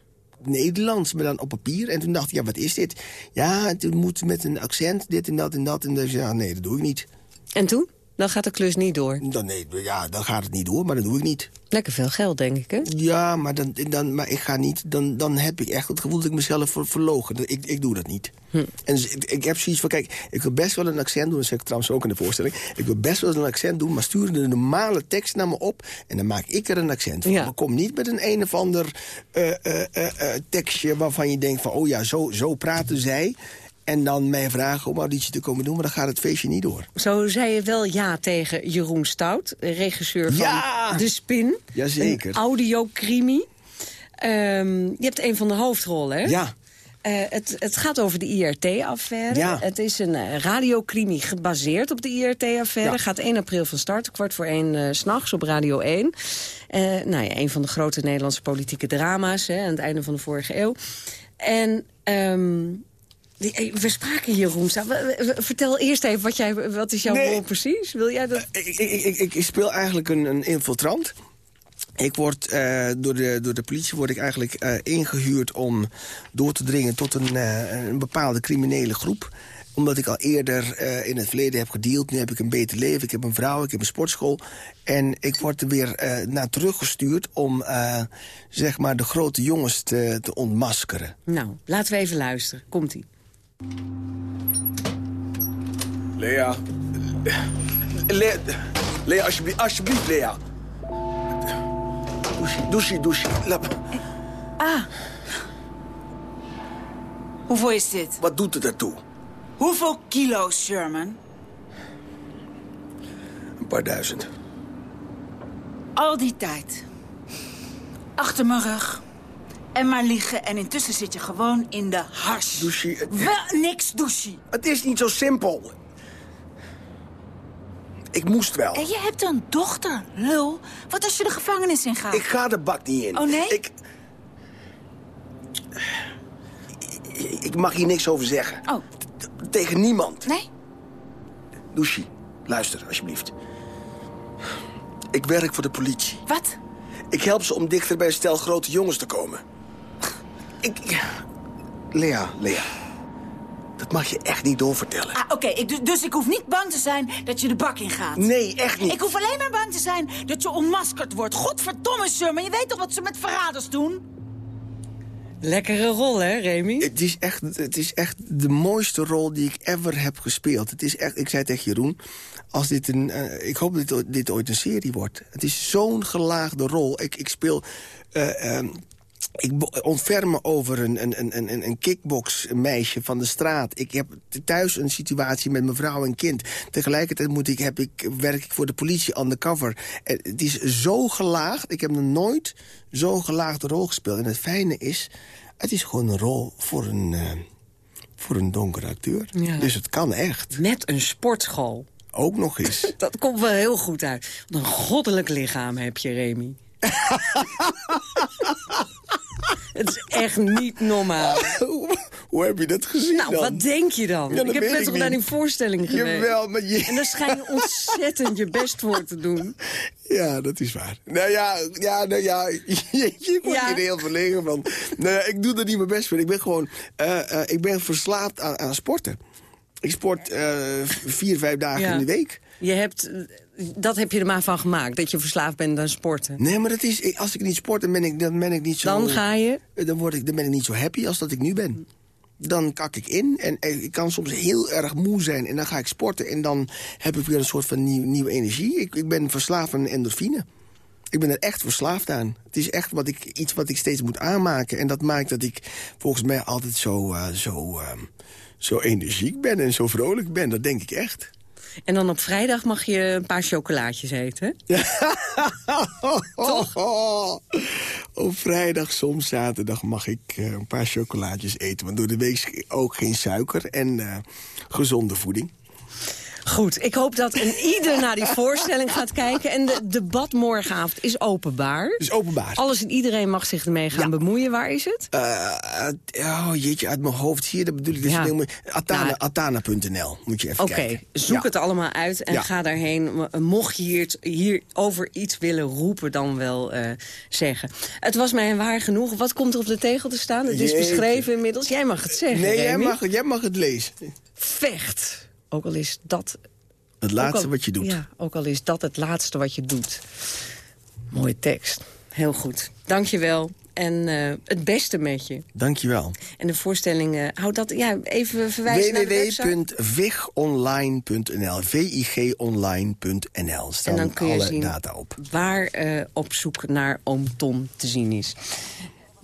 Nederlands, maar dan op papier. En toen dacht ik, ja, wat is dit? Ja, het moet met een accent, dit en dat en dat. En dan zei ja, nee, dat doe ik niet. En toen? Dan gaat de klus niet door. Dan, nee, ja, dan gaat het niet door, maar dat doe ik niet. Lekker veel geld, denk ik, hè? Ja, maar, dan, dan, maar ik ga niet. Dan, dan heb ik echt het gevoel dat ik mezelf ver, verlogen. Ik, ik doe dat niet. En z- ik, ik heb zoiets van, kijk, ik wil best wel een accent doen. Dat zeg ik trouwens ook in de voorstelling. Ik wil best wel een accent doen, maar stuur de normale tekst naar me op. En dan maak ik er een accent van. Ja. Maar kom niet met een een of ander eh, eh, eh, tekstje waarvan je denkt van... oh ja, zo, zo praten zij. En dan mij vragen om auditie te komen doen, maar dan gaat het feestje niet door. Zo zei je wel ja tegen Jeroen Stout, regisseur van Ja! De Spin. Jazeker. Een audiocrimi. Ehm, je hebt een van de hoofdrollen, hè? Ja. Eh, het, het gaat over de IRT-affaire. Ja. Het is een uh, radiocrimi gebaseerd op de IRT-affaire. Ja. Gaat 1 april van start, kwart voor 1 uh, s'nachts op Radio 1. Uh, nou ja, een van de grote Nederlandse politieke drama's hè, aan het einde van de vorige eeuw. En... Um, we spraken hier, Roemsta. Vertel eerst even, wat, jij, wat is jouw Nee. rol precies? Wil jij dat? Uh, ik, ik, ik, ik, speel eigenlijk een, een infiltrant. Ik word uh, door, de, door de politie word ik eigenlijk uh, ingehuurd om door te dringen tot een, uh, een bepaalde criminele groep omdat ik al eerder uh, in het verleden heb gedeeld. Nu heb ik een beter leven, ik heb een vrouw, ik heb een sportschool. En ik word er weer uh, naar teruggestuurd om uh, zeg maar de grote jongens te, te ontmaskeren. Nou, laten we even luisteren. Komt-ie. Lea. Lea, Lea alsjeblieft, alsjeblieft, Lea. Douche, douche, douche. Ah. Hoeveel is dit? Wat doet het ertoe? Hoeveel kilo's, Sherman? Een paar duizend. Al die tijd. Achter mijn rug. En maar liggen en intussen zit je gewoon in de hars. Douche. Het... Wel niks douche. Het is niet zo simpel. Ik moest wel. En je hebt een dochter, lul. Wat als je de gevangenis in gaat? Ik ga de bak niet in. Oh, nee? Ik... Ik mag hier niks over zeggen. Oh. Tegen niemand. Nee? Lucy, luister alsjeblieft. Ik werk voor de politie. Wat? Ik help ze om dichter bij een stel grote jongens te komen. Ik... Lea, Lea. Dat mag je echt niet doorvertellen. Ah, oké, dus, dus ik hoef niet bang te zijn dat je de bak in gaat. Nee, echt niet. Ik hoef alleen maar bang te zijn dat je onmaskerd wordt. Godverdomme, sir, maar je weet toch wat ze met verraders doen? Lekkere rol, hè, Remy? Het is, echt, het is echt de mooiste rol die ik ever heb gespeeld. Het is echt, ik zei tegen Jeroen, als dit een, eh, ik hoop dat dit, ooit- een serie wordt. Het is zo'n gelaagde rol. Ik, ik speel... eh, ehm, ik ontferm me over een, een, een, een, een kickboxmeisje van de straat. Ik heb thuis een situatie met mijn vrouw en kind. Tegelijkertijd moet ik, heb ik, werk ik voor de politie undercover. En het is zo gelaagd. Ik heb nog nooit zo'n gelaagde rol gespeeld. En het fijne is, het is gewoon een rol voor een, eh, voor een donkere acteur. Ja. Dus het kan echt. Met een sportschool. Ook nog eens. Dat komt wel heel goed uit. Wat een goddelijk lichaam heb je, Remy. Het is echt niet normaal. Hoe heb je dat gezien Nou, dan? wat denk je dan? Ja, ik heb net nog naar die voorstelling geweest. Jawel, maar je... En daar schijn je ontzettend je best voor te doen. Ja, dat is waar. Nou ja, ja, nou ja, ik word Ja. hier heel verlegen van. Nou ja, ik doe er niet mijn best voor. Ik ben gewoon, eh, eh, ik ben verslaafd aan, aan sporten. Ik sport eh, vier, vijf dagen Ja. in de week. Je hebt, dat heb je er maar van gemaakt, dat je verslaafd bent aan sporten. Nee, maar dat is, als ik niet sport, dan ben ik, dan ben ik niet zo... Dan ga je? Dan, word ik, dan ben ik niet zo happy als dat ik nu ben. Dan kak ik in en ik kan soms heel erg moe zijn. En dan ga ik sporten en dan heb ik weer een soort van nieuw, nieuwe energie. Ik, ik ben verslaafd aan endorfine. Ik ben er echt verslaafd aan. Het is echt wat ik, iets wat ik steeds moet aanmaken. En dat maakt dat ik volgens mij altijd zo, eh, zo, eh, zo energiek ben en zo vrolijk ben. Dat denk ik echt. En dan op vrijdag mag je een paar chocolaatjes eten. Toch? Op vrijdag, soms zaterdag mag ik eh, een paar chocolaatjes eten. Want door de week ook geen suiker en eh, gezonde voeding. Goed, ik hoop dat een ieder naar die voorstelling gaat kijken. En de debat morgenavond is openbaar. is openbaar. Alles en iedereen mag zich ermee gaan bemoeien. Waar is het? Eh, oh jeetje, uit mijn hoofd hier, dat bedoel ik. Dus Ja. Atana- Nou, Atana.nl moet je even Oké, kijken. zoek Ja. het allemaal uit en ga daarheen. Mocht je hier, hier over iets willen roepen, dan wel eh, zeggen. Het was mij waar genoeg. Wat komt er op de tegel te staan? Het is Jeetje. beschreven inmiddels. Jij mag het zeggen, Nee, jij mag, jij mag het lezen. Vecht. Ook al is dat... Het laatste al- wat je doet. Ja, ook al is dat het laatste wat je doet. Mooie tekst. Heel goed. Dank je wel. En eh, het beste met je. Dankjewel. En de voorstelling, eh houd dat... Ja, even verwijzen www.vigonline.nl vigonline.nl staan En dan kun je alle zien data op. waar eh, op zoek naar oom Tom te zien is.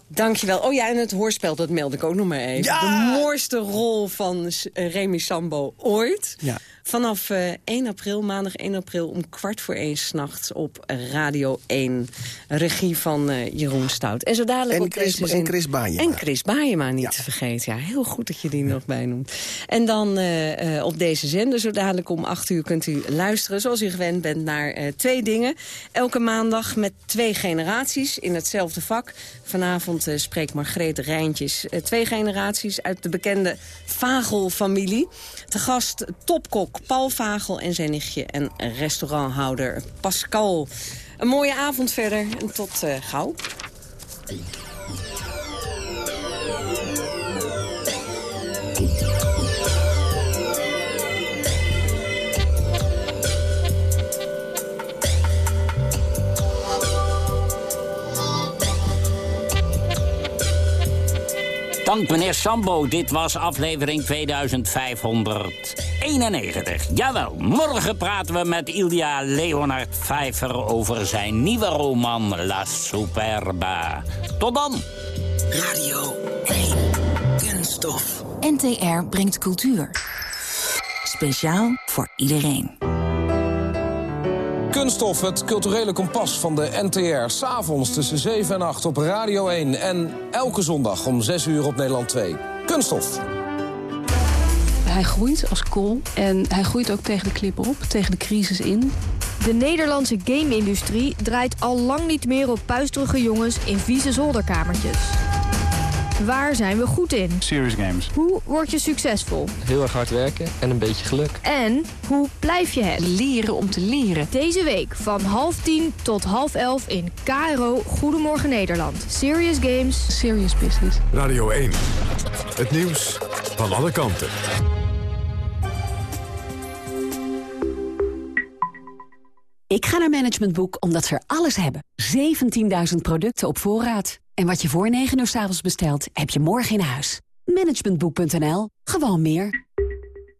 Dankjewel. Oh ja, en het hoorspel, dat meld ik ook nog maar even. Ja! De mooiste rol van uh, Remy Sambo ooit. Ja. Vanaf uh, 1 april, maandag 1 april, om kwart voor één s'nachts op Radio 1. Regie van uh, Jeroen Stout. En zo dadelijk En op Chris, deze en Chris Baaienma. En Chris Baaienma niet Ja. te vergeten. Ja, heel goed dat je die nog bij noemt. En dan uh, uh, op deze zender, zo dadelijk om 8 uur, kunt u luisteren... zoals u gewend bent naar uh, twee dingen. Elke maandag met twee generaties in hetzelfde vak. Vanavond uh, spreekt Margreet Rijntjes. Twee generaties uit de bekende Vagel-familie. Te gast topkok Paul Vagel en zijn nichtje en restauranthouder Pascal. Een mooie avond verder en tot uh, gauw. Dank meneer Sambo, dit was aflevering 2591. Jawel, morgen praten we met Ilja Leonard Pfeiffer over zijn nieuwe roman La Superba. Tot dan. Radio 1. Kunststof. NTR brengt cultuur. Speciaal voor iedereen. Kunststof, het culturele kompas van de NTR. S'avonds tussen 7 en 8 op Radio 1. En elke zondag om 6 uur op Nederland 2. Kunststof. Hij groeit als kool en hij groeit ook tegen de klip op, tegen de crisis in. De Nederlandse game-industrie draait al lang niet meer op puisterige jongens in vieze zolderkamertjes. Waar zijn we goed in? Serious games. Hoe word je succesvol? Heel erg hard werken en een beetje geluk. En hoe blijf je het? Leren om te leren. Deze week van half tien tot half elf in KRO Goedemorgen Nederland. Serious Games. Serious Business. Radio 1. Het nieuws van alle kanten. Ik ga naar Management Boek omdat ze er alles hebben. 17.000 producten op voorraad. En wat je voor 9 uur s avonds bestelt, heb je morgen in huis. Managementboek.nl. Gewoon meer.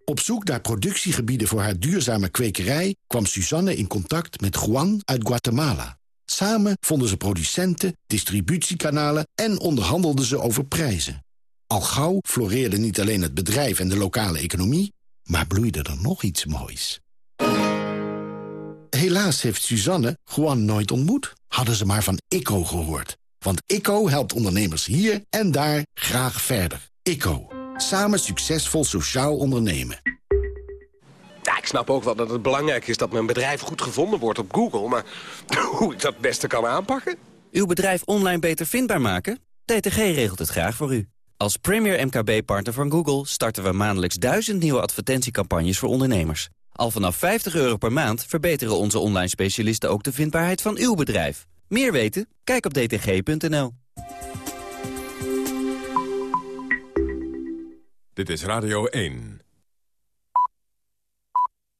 Op zoek naar productiegebieden voor haar duurzame kwekerij... kwam Suzanne in contact met Juan uit Guatemala. Samen vonden ze producenten, distributiekanalen... en onderhandelden ze over prijzen. Al gauw floreerde niet alleen het bedrijf en de lokale economie... maar bloeide er nog iets moois. Helaas heeft Suzanne Juan nooit ontmoet. Hadden ze maar van ICO gehoord. Want ICO helpt ondernemers hier en daar graag verder. ICO. Samen succesvol sociaal ondernemen. Ja, ik snap ook wel dat het belangrijk is dat mijn bedrijf goed gevonden wordt op Google. Maar hoe ik dat het beste kan aanpakken? Uw bedrijf online beter vindbaar maken? DTG regelt het graag voor u. Als premier MKB-partner van Google starten we maandelijks duizend nieuwe advertentiecampagnes voor ondernemers. Al vanaf 50 euro per maand verbeteren onze online specialisten ook de vindbaarheid van uw bedrijf. Meer weten? Kijk op dtg.nl. Dit is Radio 1.